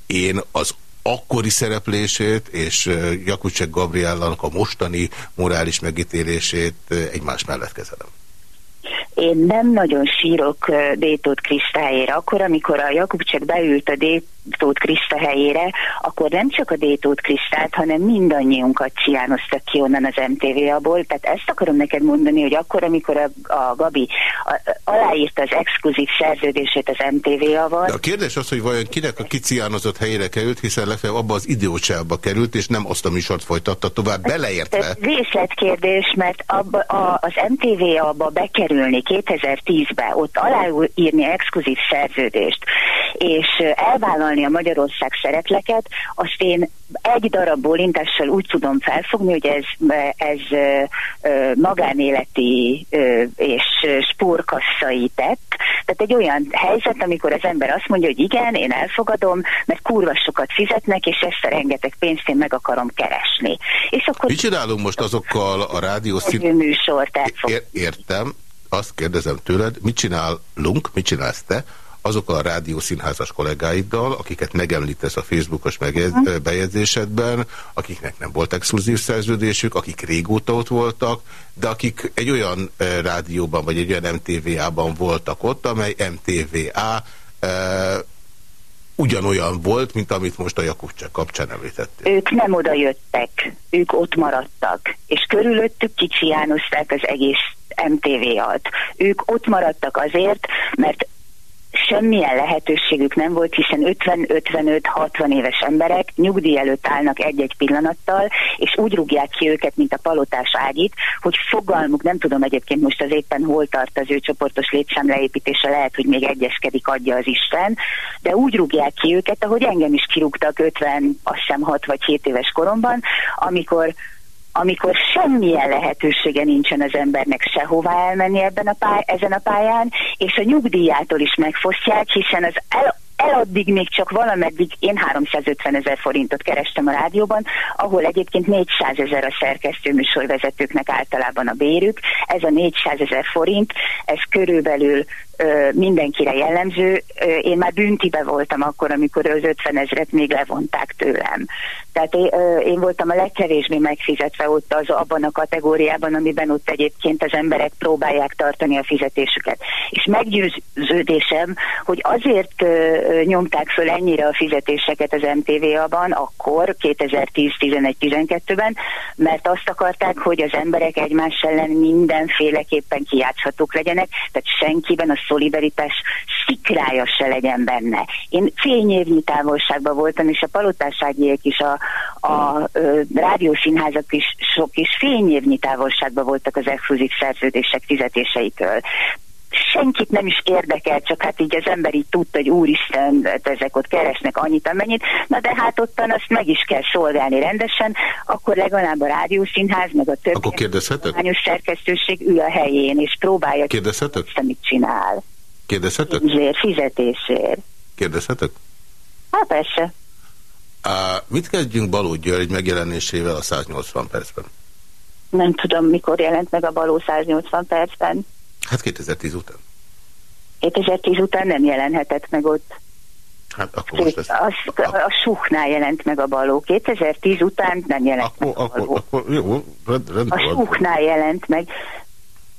Speaker 2: én az akkori szereplését és Jakucsek Gabriellának a mostani morális megítélését egymás mellett kezelem.
Speaker 3: Én nem nagyon sírok Détót Kristályéra. Akkor, amikor a Jakubcsek beült a Détót Krista helyére, akkor nem csak a Détót Kristát, hanem mindannyiunkat csiánoztak ki onnan az MTV-abból. Tehát ezt akarom neked mondani, hogy akkor, amikor a, a Gabi a, aláírta az exkluzív szerződését az MTV-aval.
Speaker 2: De a kérdés az, hogy vajon kinek a kiciánozott helyére került, hiszen legfeljebb abba az idiócsába került, és nem azt a műsort folytatta tovább, beleértve.
Speaker 3: Részletkérdés, mert abba, a, az MTV-abba bekerülni 2010-ben, ott aláírni exkluzív szerződést, és elvállalni a Magyarország szerepleket, azt én egy darab bólintással úgy tudom felfogni, hogy ez, ez magánéleti és spórkasszai tett. Tehát egy olyan helyzet, amikor az ember azt mondja, hogy igen, én elfogadom, mert kurva sokat fizetnek, és ezt a rengeteg pénzt én meg akarom keresni. És
Speaker 2: akkor... Mit csinálunk most azokkal a rádiószín...
Speaker 3: műsort
Speaker 2: Ér értem, azt kérdezem tőled, mit csinálunk, mit csinálsz te, azokkal a rádiószínházas kollégáiddal, akiket megemlítesz a Facebookos mhm. bejegyzésedben, akiknek nem volt exkluzív szerződésük, akik régóta ott voltak, de akik egy olyan rádióban vagy egy olyan MTVA-ban voltak ott, amely MTVA e, ugyanolyan volt, mint amit most a Jakubcsek kapcsán említettél.
Speaker 3: Ők nem oda jöttek, ők ott maradtak, és körülöttük kicsiánozták az egész MTV-at. Ők ott maradtak azért, mert semmilyen lehetőségük nem volt, hiszen 50-55-60 éves emberek nyugdíj előtt állnak egy-egy pillanattal, és úgy rúgják ki őket, mint a palotás ágyit, hogy fogalmuk, nem tudom egyébként most az éppen hol tart az ő csoportos létszám leépítése, lehet, hogy még egyeskedik, adja az Isten, de úgy rúgják ki őket, ahogy engem is kirúgtak 50, azt hiszem 6 vagy 7 éves koromban, amikor amikor semmilyen lehetősége nincsen az embernek sehová elmenni ebben a pály- ezen a pályán, és a nyugdíjától is megfosztják, hiszen az el eladdig még csak valameddig én 350 ezer forintot kerestem a rádióban, ahol egyébként 400 ezer a szerkesztő műsorvezetőknek általában a bérük. Ez a 400 ezer forint, ez körülbelül mindenkire jellemző. Én már büntibe voltam akkor, amikor az 50 ezret még levonták tőlem. Tehát én voltam a legkevésbé megfizetve ott az abban a kategóriában, amiben ott egyébként az emberek próbálják tartani a fizetésüket. És meggyőződésem, hogy azért nyomták föl ennyire a fizetéseket az MTV-ban akkor, 2010-11-12-ben, mert azt akarták, hogy az emberek egymás ellen mindenféleképpen kijátszhatók legyenek, tehát senkiben a szolidaritás szikrája se legyen benne. Én fényévnyi távolságban voltam, és a palotáságiek is, a, a, a rádiószínházak is sok is fényévnyi távolságban voltak az exkluzív szerződések fizetéseitől senkit nem is érdekel, csak hát így az ember így tudta, hogy úristen, hát ezek ott keresnek annyit, amennyit, na de hát ottan azt meg is kell szolgálni rendesen, akkor legalább a rádiószínház, meg a többi
Speaker 2: akkor kérdezhetek?
Speaker 3: szerkesztőség ül a helyén, és próbálja
Speaker 2: kérdezhetek?
Speaker 3: Azt, amit csinál.
Speaker 2: Kérdezhetek?
Speaker 3: Pénzért, fizetésért.
Speaker 2: Kérdezhetek?
Speaker 3: Hát persze.
Speaker 2: Uh, mit kezdjünk Baló György megjelenésével a 180 percben?
Speaker 3: Nem tudom, mikor jelent meg a Baló 180 percben.
Speaker 2: Hát 2010 után.
Speaker 3: 2010 után nem jelenhetett meg ott.
Speaker 2: Hát akkor most ezt...
Speaker 3: Az, a Suchnál jelent meg a baló. 2010 után nem jelent
Speaker 2: akkor, meg a baló. Akkor, akkor, jó, rend, rend,
Speaker 3: a Suchnál jelent meg.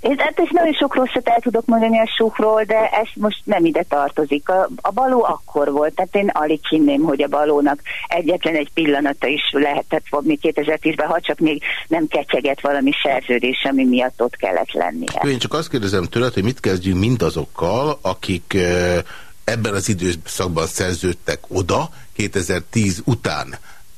Speaker 3: Én hát ezt nagyon sok rosszat el tudok mondani a súkról, de ez most nem ide tartozik. A, a baló akkor volt, tehát én alig hinném, hogy a balónak egyetlen egy pillanata is lehetett volna 2010-ben, ha csak még nem kecsegett valami szerződés, ami miatt ott kellett lennie.
Speaker 2: Én csak azt kérdezem tőled, hogy mit kezdjünk mindazokkal, akik ebben az időszakban szerződtek oda, 2010 után,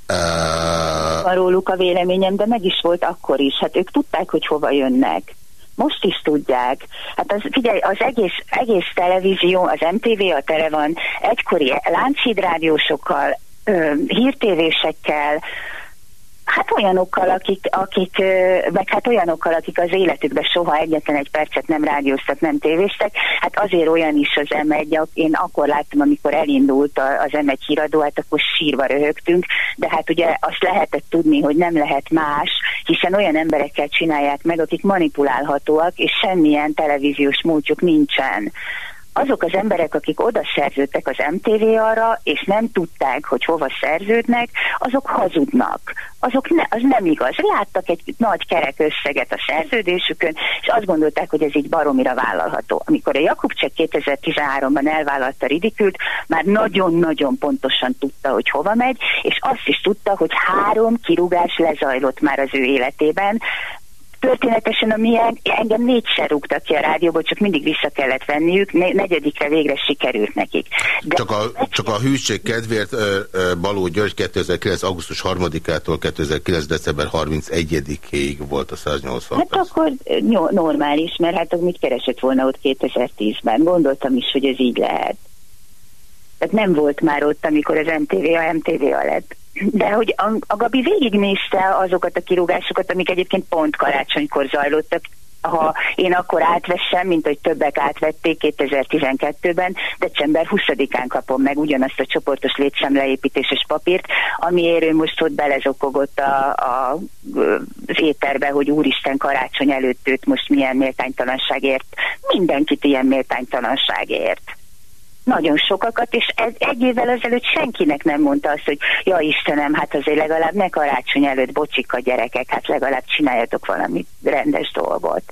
Speaker 3: Uh... Róluk a véleményem, de meg is volt akkor is. Hát ők tudták, hogy hova jönnek. Most is tudják. Hát az, figyelj, az egész, egész televízió, az MTV a tele van egykori lánchídrádiósokkal, hírtévésekkel, Hát olyanokkal, akik, akik, meg hát olyanokkal, akik az életükben soha egyetlen egy percet nem rádióztak, nem tévéztek. Hát azért olyan is az M1, én akkor láttam, amikor elindult az M1 híradó, hát akkor sírva röhögtünk, de hát ugye azt lehetett tudni, hogy nem lehet más, hiszen olyan emberekkel csinálják meg, akik manipulálhatóak, és semmilyen televíziós múltjuk nincsen azok az emberek, akik oda szerződtek az MTV-arra, és nem tudták, hogy hova szerződnek, azok hazudnak. Azok ne, az nem igaz. Láttak egy nagy kerek összeget a szerződésükön, és azt gondolták, hogy ez így baromira vállalható. Amikor a Jakubcsek 2013-ban elvállalta Ridikült, már nagyon-nagyon pontosan tudta, hogy hova megy, és azt is tudta, hogy három kirúgás lezajlott már az ő életében, történetesen a milyen, engem négyszer rúgtak ki a rádióból, csak mindig vissza kellett venniük, negyedikre végre sikerült nekik.
Speaker 2: De csak, a, csak a hűség kedvéért Baló György 2009. augusztus 3-ától 2009. december 31-ig volt a 180
Speaker 3: Hát perc. akkor normális, mert hát mit keresett volna ott 2010-ben? Gondoltam is, hogy ez így lehet. Tehát nem volt már ott, amikor az MTV a MTV-a lett de hogy a, a Gabi végignézte azokat a kirúgásokat, amik egyébként pont karácsonykor zajlottak, ha én akkor átvessem, mint hogy többek átvették 2012-ben, december 20-án kapom meg ugyanazt a csoportos létszámleépítéses papírt, amiért ő most ott belezokogott a, a, az éterbe, hogy úristen karácsony előtt őt most milyen méltánytalanságért, mindenkit ilyen méltánytalanságért nagyon sokakat, és ez egy évvel ezelőtt senkinek nem mondta azt, hogy ja Istenem, hát azért legalább ne karácsony előtt bocsik a gyerekek, hát legalább csináljatok valami rendes dolgot.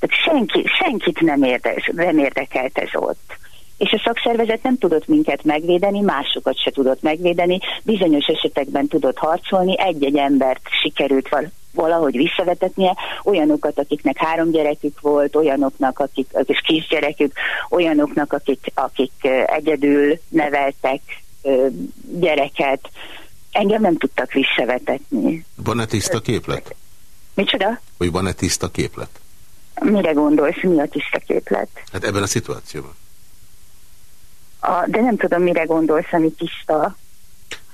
Speaker 3: Tehát senki, senkit nem, érde, nem érdekelt ez ott. És a szakszervezet nem tudott minket megvédeni, másokat se tudott megvédeni, bizonyos esetekben tudott harcolni, egy-egy embert sikerült valahogy visszavetetnie, olyanokat, akiknek három gyerekük volt, olyanoknak, akik, akik kisgyerekük, olyanoknak, akik, akik egyedül neveltek gyereket. Engem nem tudtak visszavetetni.
Speaker 2: Van-e tiszta képlet?
Speaker 3: Micsoda?
Speaker 2: Hogy van-e tiszta képlet?
Speaker 3: Mire gondolsz, mi a tiszta képlet?
Speaker 2: Hát ebben a szituációban.
Speaker 3: A, de nem tudom, mire gondolsz, ami tiszta.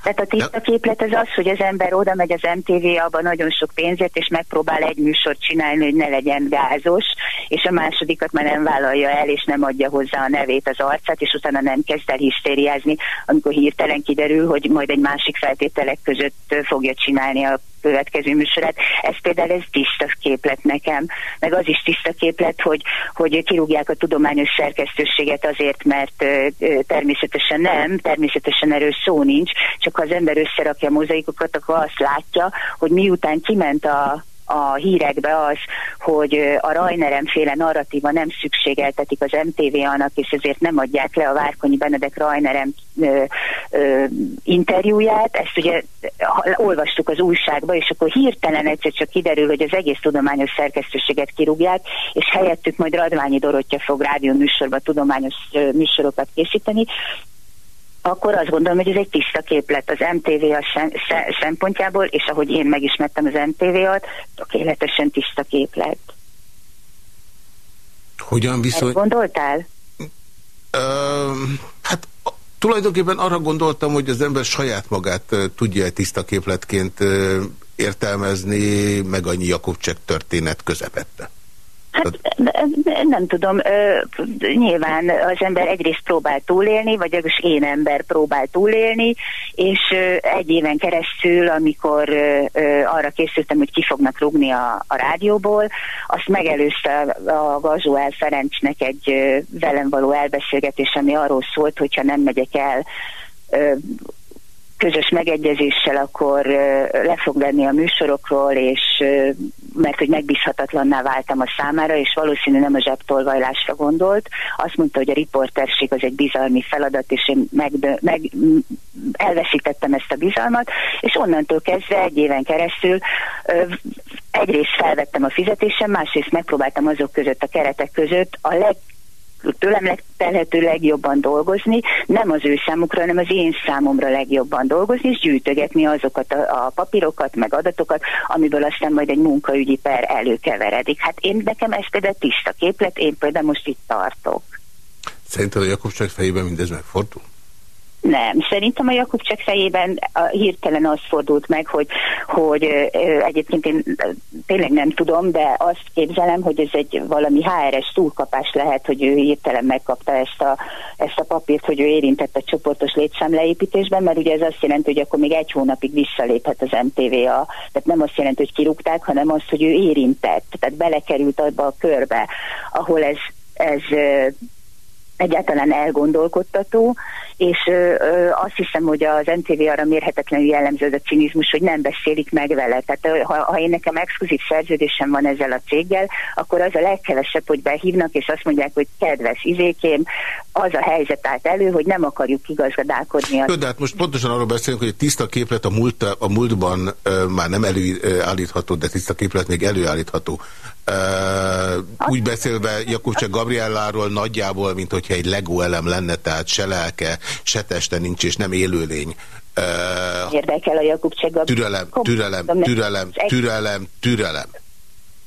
Speaker 3: Tehát a tiszta képlet az az, hogy az ember oda megy az MTV abban nagyon sok pénzért, és megpróbál egy műsort csinálni, hogy ne legyen gázos, és a másodikat már nem vállalja el, és nem adja hozzá a nevét, az arcát, és utána nem kezd el hisztériázni, amikor hirtelen kiderül, hogy majd egy másik feltételek között fogja csinálni a következő műsorát. Ez például ez tiszta képlet nekem, meg az is tiszta képlet, hogy, hogy kirúgják a tudományos szerkesztőséget azért, mert természetesen nem, természetesen erről szó nincs, csak ha az ember összerakja a mozaikokat, akkor azt látja, hogy miután kiment a a hírekbe az, hogy a Rajnerem féle narratíva nem szükségeltetik az MTV-anak, és ezért nem adják le a Várkonyi Benedek Rajnerem ö, ö, interjúját. Ezt ugye olvastuk az újságba, és akkor hirtelen egyszer csak kiderül, hogy az egész tudományos szerkesztőséget kirúgják, és helyettük majd Radványi Dorottya fog rádió műsorba tudományos műsorokat készíteni, akkor azt gondolom, hogy ez egy tiszta képlet az MTV szempontjából, és ahogy én megismertem az MTV-at, tökéletesen tiszta képlet.
Speaker 2: Hogyan viszont...
Speaker 3: Ezt gondoltál?
Speaker 2: Uh, hát tulajdonképpen arra gondoltam, hogy az ember saját magát tudja tiszta képletként értelmezni, meg annyi Jakobcsek történet közepette.
Speaker 3: Hát nem tudom, nyilván az ember egyrészt próbál túlélni, vagy az én ember próbál túlélni, és egy éven keresztül, amikor arra készültem, hogy ki fognak rúgni a, a rádióból, azt megelőzte a Gazsuel Ferencsnek egy velem való elbeszélgetés, ami arról szólt, hogyha nem megyek el közös megegyezéssel akkor le fog venni a műsorokról, és mert hogy megbízhatatlanná váltam a számára, és valószínű nem a zsebtolvajlásra gondolt. Azt mondta, hogy a riporterség az egy bizalmi feladat, és én meg, meg, elveszítettem ezt a bizalmat, és onnantól kezdve egy éven keresztül egyrészt felvettem a fizetésem, másrészt megpróbáltam azok között a keretek között a leg tőlem telhető legjobban dolgozni, nem az ő számukra, hanem az én számomra legjobban dolgozni, és gyűjtögetni azokat a, a papírokat, meg adatokat, amiből aztán majd egy munkaügyi per előkeveredik. Hát én nekem ez például tiszta képlet, én például most itt tartok.
Speaker 2: Szerinted a Jakobság fejében mindez megfordul?
Speaker 3: Nem, szerintem a Jakubcsek fejében a, hirtelen az fordult meg, hogy, hogy egyébként én tényleg nem tudom, de azt képzelem, hogy ez egy valami HRS túlkapás lehet, hogy ő hirtelen megkapta ezt a, ezt a papírt, hogy ő érintett a csoportos létszámleépítésben, mert ugye ez azt jelenti, hogy akkor még egy hónapig visszaléphet az MTVA. Tehát nem azt jelenti, hogy kirúgták, hanem azt, hogy ő érintett, tehát belekerült abba a körbe, ahol ez, ez egyáltalán elgondolkodtató, és ö, ö, azt hiszem, hogy az NTV arra mérhetetlenül jellemző a cinizmus, hogy nem beszélik meg vele. Tehát ha, ha én nekem exkluzív szerződésem van ezzel a céggel, akkor az a legkevesebb, hogy behívnak, és azt mondják, hogy kedves izékém, az a helyzet állt elő, hogy nem akarjuk igazgadálkodni.
Speaker 2: Jó, de hát most pontosan arról beszélünk, hogy tiszta képlet a, múlt, a múltban ö, már nem előállítható, de tiszta képlet még előállítható. Úgy beszélve Jakubcsek Gabrielláról nagyjából, mint hogyha egy Lego elem lenne, tehát se lelke, se teste nincs, és nem élőlény.
Speaker 3: Érdekel a Jakubcsek
Speaker 2: Gabriel. Türelem, türelem, türelem, türelem, türelem.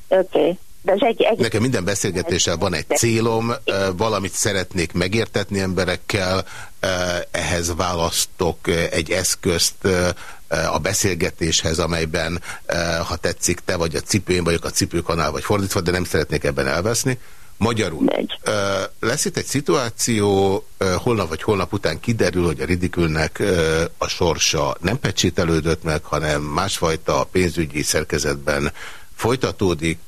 Speaker 3: Oké. Okay. De az egy, egy...
Speaker 2: Nekem minden beszélgetéssel van egy célom, valamit szeretnék megértetni emberekkel, ehhez választok egy eszközt a beszélgetéshez, amelyben, ha tetszik, te vagy a cipőn, vagyok a cipőkanál, vagy fordítva, de nem szeretnék ebben elveszni. Magyarul, lesz itt egy szituáció, holnap vagy holnap után kiderül, hogy a ridikülnek a sorsa nem pecsételődött meg, hanem másfajta pénzügyi szerkezetben folytatódik,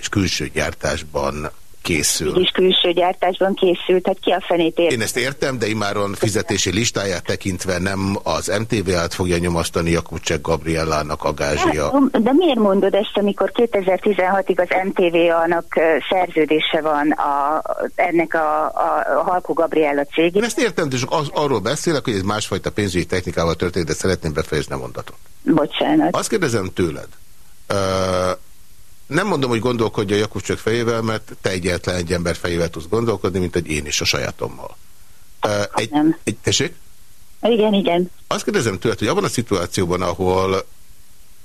Speaker 2: és külső gyártásban készül.
Speaker 3: És külső gyártásban készült, hát ki a fenét ért?
Speaker 2: Én ezt értem, de imáron fizetési listáját tekintve nem az MTV-át fogja nyomasztani Jakubcsek Gabriellának a gázsia.
Speaker 3: Hát, de miért mondod ezt, amikor 2016-ig az MTV-nak szerződése van a, ennek a, a, a Halkó Gabriella cég?
Speaker 2: Én ezt értem, de csak az, arról beszélek, hogy ez másfajta pénzügyi technikával történt, de szeretném befejezni a mondatot.
Speaker 3: Bocsánat.
Speaker 2: Azt kérdezem tőled, nem mondom, hogy gondolkodja Jakubcsök fejével, mert te egyetlen egy ember fejével tudsz gondolkodni, mint egy én is a sajátommal. Egy, nem. egy, tessék?
Speaker 3: Igen, igen.
Speaker 2: Azt kérdezem tőled, hogy abban a szituációban, ahol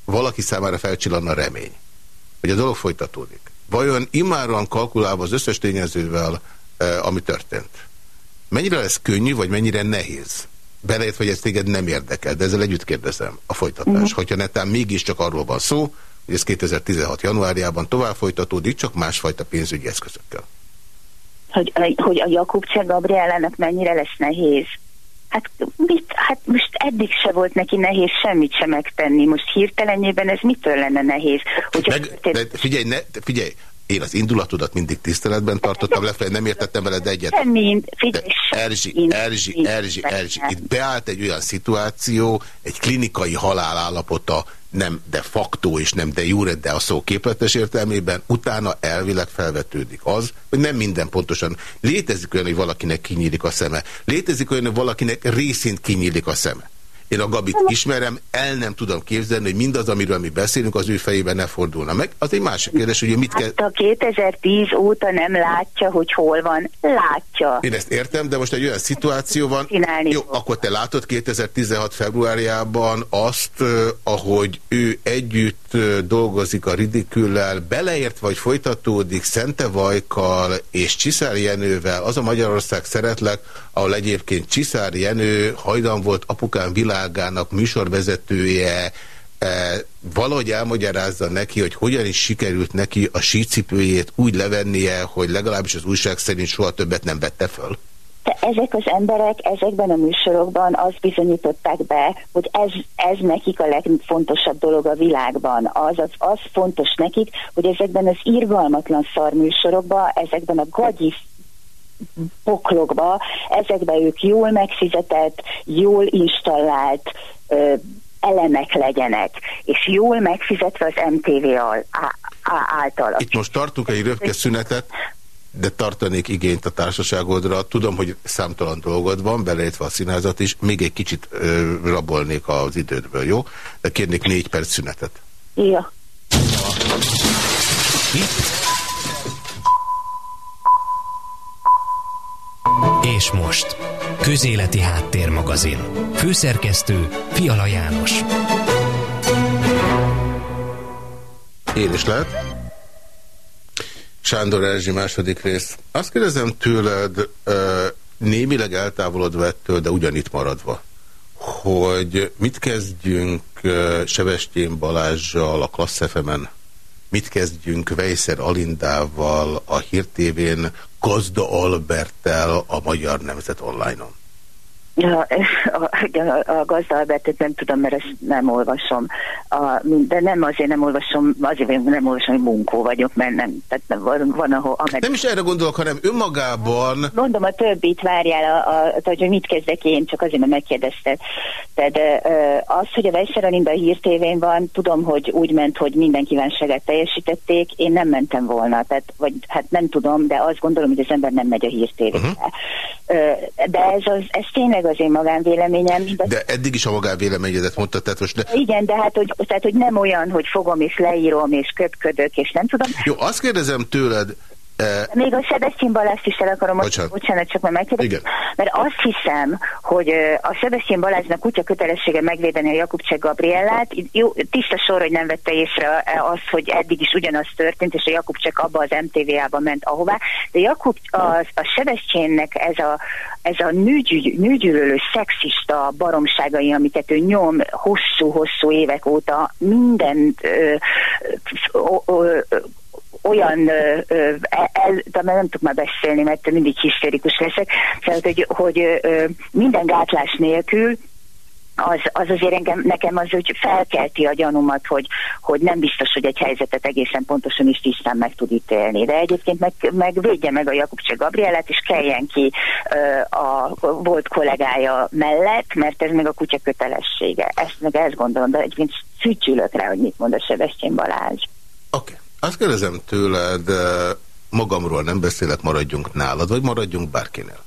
Speaker 2: valaki számára felcsillanna remény, hogy a dolog folytatódik, vajon immáron kalkulálva az összes tényezővel, ami történt, mennyire lesz könnyű, vagy mennyire nehéz? Belejött, hogy ez téged nem érdekel, de ezzel együtt kérdezem a folytatás. Mm. Hogyha netán mégiscsak arról van szó, hogy ez 2016. januárjában tovább folytatódik, csak másfajta pénzügyi eszközökkel.
Speaker 3: Hogy, hogy a Jakub Gabrielának mennyire lesz nehéz? Hát, mit, hát most eddig se volt neki nehéz semmit sem megtenni. Most hirtelenjében ez mitől lenne nehéz?
Speaker 2: Hogy Meg, de figyelj, ne, figyelj, én az indulatodat mindig tiszteletben tartottam lefelé, nem értettem veled egyet.
Speaker 3: Semmi, figyelj,
Speaker 2: Erzsi, Erzsi, Erzsi, Erzsi, itt beállt egy olyan szituáció, egy klinikai halál állapota, nem de facto és nem de jure, de a szó képletes értelmében, utána elvileg felvetődik az, hogy nem minden pontosan. Létezik olyan, hogy valakinek kinyílik a szeme. Létezik olyan, hogy valakinek részint kinyílik a szeme. Én a Gabit ismerem, el nem tudom képzelni, hogy mindaz, amiről mi beszélünk, az ő fejében ne fordulna meg. Az egy másik kérdés, hogy mit kell...
Speaker 3: Hát a 2010 óta nem látja, hogy hol van. Látja.
Speaker 2: Én ezt értem, de most egy olyan szituáció van... Csinálni Jó, akkor te látod 2016 februárjában azt, ahogy ő együtt dolgozik a ridiküllel, beleért vagy folytatódik Szentevajkal és Csiszár Jenővel, az a Magyarország szeretlek, ahol egyébként Csiszár Jenő hajdan volt apukán világának műsorvezetője, e, valahogy elmagyarázza neki, hogy hogyan is sikerült neki a sícipőjét úgy levennie, hogy legalábbis az újság szerint soha többet nem vette föl?
Speaker 3: De ezek az emberek ezekben a műsorokban azt bizonyították be, hogy ez, ez nekik a legfontosabb dolog a világban. Az, az, az fontos nekik, hogy ezekben az irgalmatlan szarműsorokban, ezekben a gagyi poklokba, ezekben ők jól megfizetett, jól installált ö, elemek legyenek, és jól megfizetve az MTV által.
Speaker 2: Itt most tartunk egy röpke szünetet, de tartanék igényt a társaságodra. Tudom, hogy számtalan dolgod van, beleértve a színázat is. Még egy kicsit ö, rabolnék az idődből, jó? De kérnék négy perc szünetet.
Speaker 3: Ja.
Speaker 1: És most, Közéleti Háttérmagazin. Főszerkesztő Fiala János.
Speaker 2: Én is lehet. Sándor Erzsi második rész. Azt kérdezem tőled, némileg eltávolodva ettől, de ugyanitt maradva, hogy mit kezdjünk Sebestyén Balázsjal a Klassz mit kezdjünk Vejszer Alindával a Hír TV-n, Gazda Alberttel a Magyar Nemzet Online-on?
Speaker 3: A, a, a gazda Albertet nem tudom, mert ezt nem olvasom. A, de nem azért nem olvasom, azért nem olvasom, hogy munkó vagyok, mert nem. Tehát nem, van, van ahol... Amely...
Speaker 2: Nem is erre gondolok, hanem önmagában...
Speaker 3: Mondom, a többit várjál, a, a, a, hogy mit kezdek én, csak azért, mert megkérdezted. Tehát az, hogy a Vejszerelinben a hírtévén van, tudom, hogy úgy ment, hogy minden kívánságát teljesítették, én nem mentem volna. Tehát, vagy hát nem tudom, de azt gondolom, hogy az ember nem megy a hírtévébe. Uh -huh. De ez, az, ez tényleg az én magánvéleményem.
Speaker 2: De, de eddig is a magánvéleményedet mondta, tehát most... Ne...
Speaker 3: Igen, de hát hogy, tehát, hogy nem olyan, hogy fogom és leírom és köpködök, és nem tudom.
Speaker 2: Jó, azt kérdezem tőled,
Speaker 3: még a Sebestyén Balást is el akarom, bocsánat, bocsánat csak már megkérdezni, mert azt hiszem, hogy a Sebestyén Balázsnak kutya kötelessége megvédeni a Jakubcsek Gabriellát, jó, tiszta sor, hogy nem vette észre azt, hogy eddig is ugyanaz történt, és a Jakubcsek abba az MTV-ába ment ahová, de Jakub, a, a Sebestyénnek ez a, ez a nőgyűlölő, szexista baromságai, amiket ő nyom hosszú-hosszú évek óta minden ö, ö, ö, olyan, el, de nem tudok már beszélni, mert mindig hisztérikus leszek, tehát, hogy, hogy minden gátlás nélkül az, az azért engem, nekem az, hogy felkelti a gyanúmat, hogy, hogy nem biztos, hogy egy helyzetet egészen pontosan is tisztán meg tud ítélni. De egyébként meg, meg védje meg a Jakubcsek Gabrielát, és keljen ki a volt kollégája mellett, mert ez meg a kutya kötelessége. Ezt meg ezt gondolom, de egyébként szücsülök rá, hogy mit mond a Sebestyén Balázs.
Speaker 2: Oké. Okay. Azt kérdezem tőled, magamról nem beszélek, maradjunk nálad, vagy maradjunk bárkinél.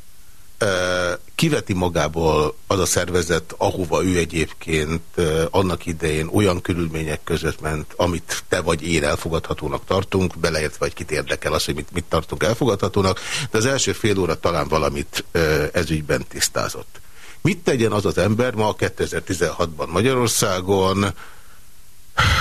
Speaker 2: Kiveti magából az a szervezet, ahova ő egyébként annak idején olyan körülmények között ment, amit te vagy én elfogadhatónak tartunk, beleért vagy kit érdekel az, hogy mit, mit tartunk elfogadhatónak, de az első fél óra talán valamit ezügyben tisztázott. Mit tegyen az az ember ma 2016-ban Magyarországon,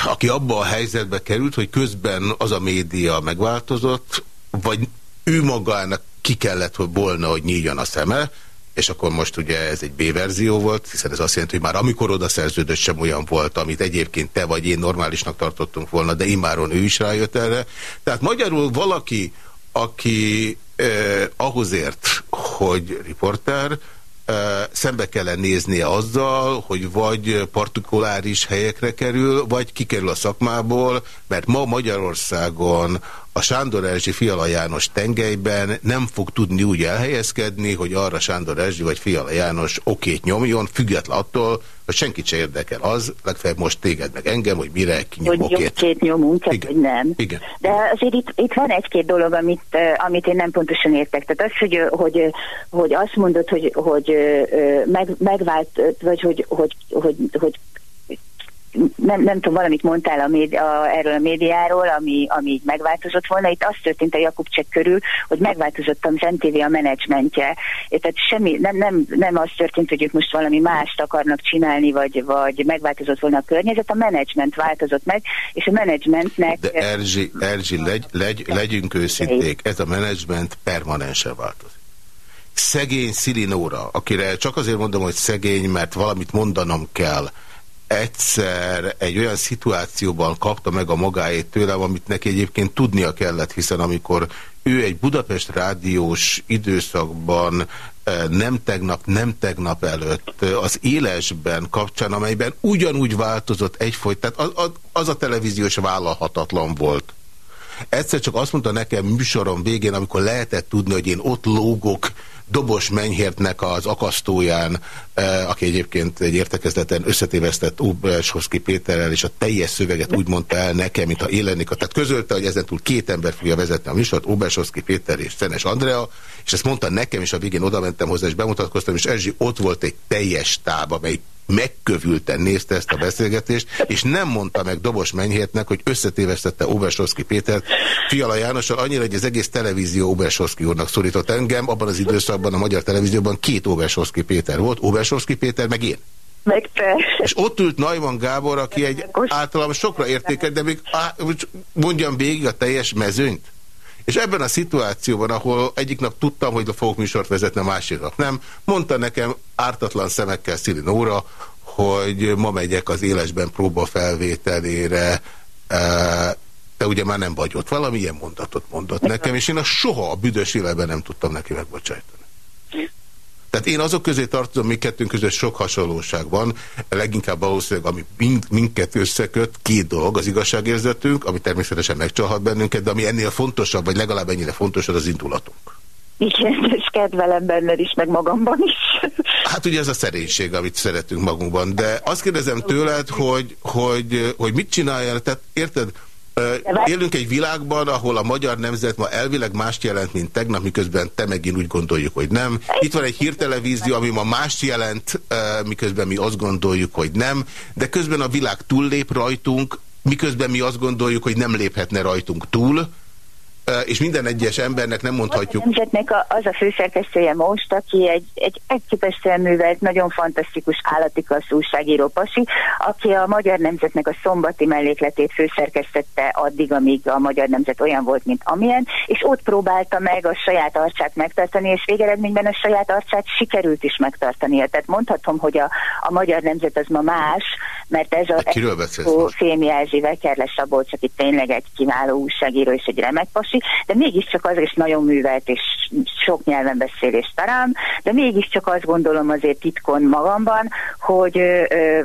Speaker 2: aki abba a helyzetbe került, hogy közben az a média megváltozott, vagy ő magának ki kellett hogy volna, hogy nyíljon a szeme, és akkor most ugye ez egy B-verzió volt, hiszen ez azt jelenti, hogy már amikor oda szerződött sem olyan volt, amit egyébként te vagy én normálisnak tartottunk volna, de immáron ő is rájött erre. Tehát magyarul valaki, aki eh, ahhoz ért, hogy riporter, szembe kellene néznie azzal, hogy vagy partikuláris helyekre kerül, vagy kikerül a szakmából, mert ma Magyarországon a Sándor Erzsi Fiala János tengelyben nem fog tudni úgy elhelyezkedni, hogy arra Sándor Erzsi vagy Fiala János okét nyomjon, független attól, hogy senkit se érdekel az, legfeljebb most téged meg engem, hogy mire kinyom
Speaker 3: hogy okét. Hogy nyomunk, Igen. vagy nem.
Speaker 2: Igen.
Speaker 3: De azért itt, itt van egy-két dolog, amit, amit én nem pontosan értek. Tehát az, hogy, hogy, hogy azt mondod, hogy, hogy meg, megvált, vagy hogy, hogy, hogy, hogy nem, nem tudom, valamit mondtál a média, erről a médiáról, ami, ami így megváltozott volna. Itt az történt a Jakubcsek körül, hogy megváltozott az MTV a menedzsmentje. Tehát semmi, nem, nem, nem az történt, hogy ők most valami mást akarnak csinálni, vagy, vagy megváltozott volna a környezet, a menedzsment változott meg, és a menedzsmentnek...
Speaker 2: De Erzsi, Erzsi legy, legy, legyünk őszinték, ez a menedzsment permanensen változik szegény Szilinóra, akire csak azért mondom, hogy szegény, mert valamit mondanom kell, egyszer egy olyan szituációban kapta meg a magáét tőlem, amit neki egyébként tudnia kellett, hiszen amikor ő egy Budapest rádiós időszakban eh, nem tegnap, nem tegnap előtt eh, az élesben kapcsán, amelyben ugyanúgy változott egyfolyt, tehát az, az a televíziós vállalhatatlan volt. Egyszer csak azt mondta nekem műsorom végén, amikor lehetett tudni, hogy én ott lógok, Dobos Menyhértnek az akasztóján, eh, aki egyébként egy értekezleten összetévesztett Óbershoszki Péterrel, és a teljes szöveget úgy mondta el nekem, mintha élennék. Tehát közölte, hogy ezen túl két ember fogja vezetni a műsort, Óbershoszki Péter és Szenes Andrea, és ezt mondta nekem, és a végén oda mentem hozzá, és bemutatkoztam, és Erzsi ott volt egy teljes táb, amely megkövülten nézte ezt a beszélgetést, és nem mondta meg Dobos Menyhértnek, hogy összetévesztette Obersovszki Pétert Fiala Jánossal, annyira, hogy az egész televízió Obersovszki úrnak szólított engem. Abban az időszakban a magyar televízióban két Obersovszki Péter volt, Obersovszki Péter meg én.
Speaker 3: Meg te.
Speaker 2: És ott ült Najman Gábor, aki egy általában sokra értéket, de még mondjam végig a teljes mezőnyt. És ebben a szituációban, ahol egyik nap tudtam, hogy fogok műsort vezetni, a másik nap nem, mondta nekem ártatlan szemekkel Szili Nóra, hogy ma megyek az élesben próba felvételére, te ugye már nem vagy ott. Valamilyen mondatot mondott nekem, és én a soha a büdös életben nem tudtam neki megbocsájtani. Tehát én azok közé tartozom, mi kettőnk között sok hasonlóság van, leginkább valószínűleg, ami mind, mindkettő összeköt, két dolog, az igazságérzetünk, ami természetesen megcsalhat bennünket, de ami ennél fontosabb, vagy legalább ennyire fontosabb, az indulatunk.
Speaker 3: Igen, és kedvelem benned is, meg magamban is.
Speaker 2: Hát ugye ez a szerénység, amit szeretünk magunkban, de azt kérdezem tőled, hogy, hogy, hogy mit csinálja, tehát érted, Élünk egy világban, ahol a magyar nemzet ma elvileg mást jelent, mint tegnap, miközben te megint úgy gondoljuk, hogy nem. Itt van egy hírtelevízió, ami ma mást jelent, miközben mi azt gondoljuk, hogy nem, de közben a világ túllép rajtunk, miközben mi azt gondoljuk, hogy nem léphetne rajtunk túl és minden egyes embernek nem mondhatjuk.
Speaker 3: A az a főszerkesztője most, aki egy, egy elképesztően művelt, nagyon fantasztikus állatikas újságíró pasi, aki a Magyar Nemzetnek a szombati mellékletét főszerkesztette addig, amíg a Magyar Nemzet olyan volt, mint amilyen, és ott próbálta meg a saját arcát megtartani, és végeredményben a saját arcát sikerült is megtartania. Tehát mondhatom, hogy a, a Magyar Nemzet az ma más, mert ez a Fémi Erzsi Kerles Szabolcs, aki tényleg egy kiváló újságíró és egy remek pasi, de mégiscsak az is nagyon művelt, és sok nyelven beszél és talán, de mégiscsak azt gondolom azért titkon magamban, hogy ö,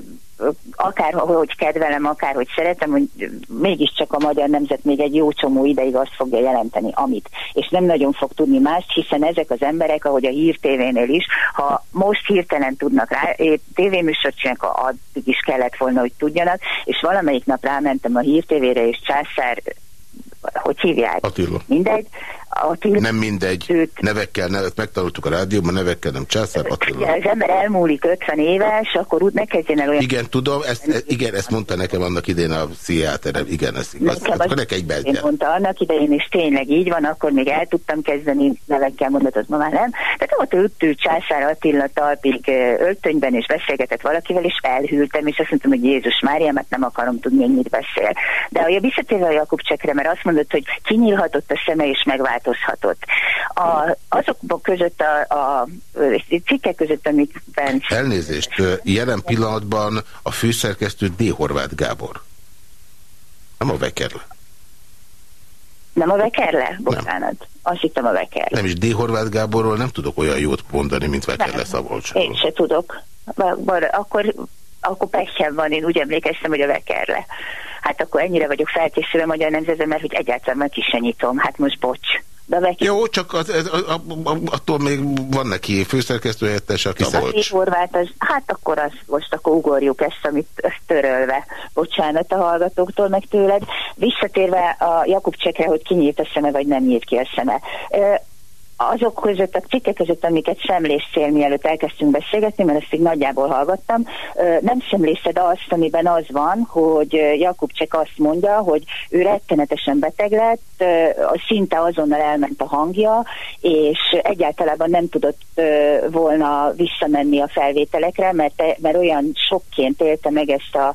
Speaker 3: akár hogy kedvelem, akár hogy szeretem, hogy mégiscsak a magyar nemzet még egy jó csomó ideig azt fogja jelenteni, amit. És nem nagyon fog tudni mást, hiszen ezek az emberek, ahogy a Hír TV-nél is, ha most hirtelen tudnak rá, tévéműsort csinálnak, addig is kellett volna, hogy tudjanak, és valamelyik nap rámentem a Hír TV-re, és Császár hogy hívják?
Speaker 2: Attila.
Speaker 3: Mindegy.
Speaker 2: Attila. Nem mindegy. Őt... Nevekkel, nevet megtanultuk a rádióban, nevekkel nem Császár Attila.
Speaker 3: Az ember elmúlik 50 éves, akkor úgy ne kezdjen el olyan...
Speaker 2: Igen, tudom, ezt, e, igen, ezt mondta nekem annak idén a pszichiáterem, igen, ez igaz. Nekem
Speaker 3: az,
Speaker 2: az egy
Speaker 3: én mondta annak idején, és tényleg így van, akkor még el tudtam kezdeni, nevekkel mondatot, ma már nem. Tehát ott ült ő Császár Attila talpig öltönyben, és beszélgetett valakivel, és elhűltem, és azt mondtam, hogy Jézus Mária, mert nem akarom tudni, hogy mit beszél. De a visszatérve a Jakub Csekre, mert azt mondott, hogy kinyílhatott a szeme, és megváltozhatott. A, azok között a, a cikkek között, amikben...
Speaker 2: Elnézést, jelen pillanatban a főszerkesztő D. Horváth Gábor. Nem a Vekerle.
Speaker 3: Nem a Vekerle? Bocsánat. Azt hittem a Vekerle.
Speaker 2: Nem is D. Horváth Gáborról nem tudok olyan jót mondani, mint Vekerle Szabolcsáról.
Speaker 3: Én se tudok. Akkor, akkor pekhem van, én úgy emlékeztem, hogy a Vekerle. Hát akkor ennyire vagyok felkészülve magyar nemzetben, mert hogy egyáltalán meg is nyitom. Hát most bocs.
Speaker 2: De neki... Jó, csak az, az, az, az, attól még van neki főszerkesztőhelyettes, aki
Speaker 3: Szabolcs. Horváth, az, hát akkor az, most akkor ugorjuk ezt, amit ezt törölve. Bocsánat a hallgatóktól, meg tőled. Visszatérve a Jakub Csekre, hogy kinyílt a szeme, vagy nem nyílt ki a szeme azok között, a cikkek között, amiket szemlésztél, mielőtt elkezdtünk beszélgetni, mert ezt így nagyjából hallgattam, nem szemlészed azt, amiben az van, hogy Jakub csak azt mondja, hogy ő rettenetesen beteg lett, szinte azonnal elment a hangja, és egyáltalán nem tudott volna visszamenni a felvételekre, mert, mert olyan sokként élte meg ezt a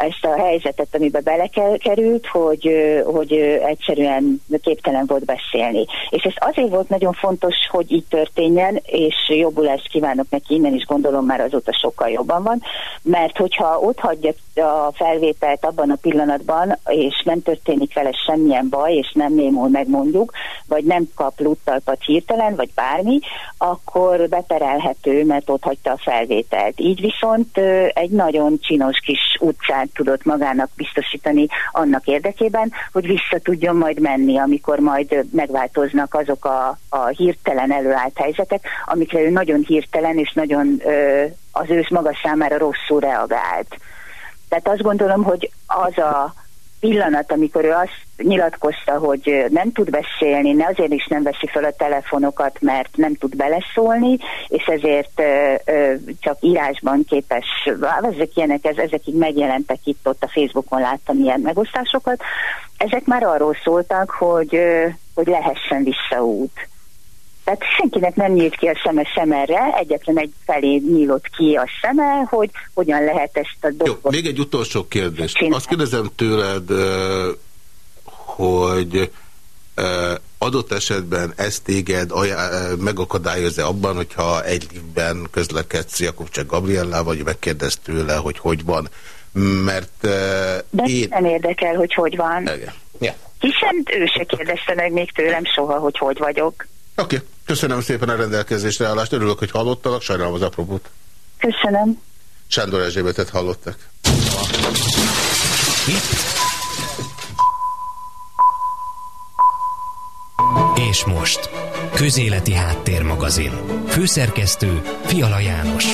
Speaker 3: ezt a helyzetet, amiben belekerült, hogy, hogy egyszerűen képtelen volt beszélni. És ez azért volt nagyon fontos, hogy így történjen, és jobbulást kívánok neki, innen is gondolom már azóta sokkal jobban van, mert hogyha ott hagyja a felvételt abban a pillanatban, és nem történik vele semmilyen baj, és nem némul megmondjuk, vagy nem kap luttalpat hirtelen, vagy bármi, akkor beperelhető, mert ott hagyta a felvételt. Így viszont egy nagyon csinos kis utcán tudott magának biztosítani annak érdekében, hogy vissza tudjon majd menni, amikor majd megváltoznak azok a, a hirtelen előállt helyzetek, amikre ő nagyon hirtelen és nagyon ö, az ősz maga számára rosszul reagált. Tehát azt gondolom, hogy az a pillanat, amikor ő azt nyilatkozta, hogy nem tud beszélni, ne azért is nem veszi fel a telefonokat, mert nem tud beleszólni, és ezért ö, ö, csak írásban képes, ezek ilyenek, ez, ezek így megjelentek itt ott a Facebookon láttam ilyen megosztásokat. Ezek már arról szóltak, hogy, ö, hogy lehessen visszaút. Tehát senkinek nem nyílt ki a szeme szemerre, egyetlen egy felé nyílott ki a szeme, hogy hogyan lehet ezt a dolgot...
Speaker 2: Jó, még egy utolsó kérdés. Csinálni. Azt kérdezem tőled, hogy adott esetben ez téged megakadályozza abban, hogyha egy évben közlekedsz Jakubcsek Gabriellával, vagy megkérdez tőle, hogy hogy van. Mert
Speaker 3: De én... nem érdekel, hogy hogy van.
Speaker 2: Igen. Ja.
Speaker 3: Hiszen ő se kérdezte meg még tőlem soha, hogy hogy vagyok.
Speaker 2: Oké. Okay. Köszönöm szépen a rendelkezésre állást. Örülök, hogy hallottalak. Sajnálom az apropót.
Speaker 3: Köszönöm.
Speaker 2: Sándor Erzsébetet hallottak.
Speaker 1: És most, Közéleti Háttérmagazin. Főszerkesztő Fiala János.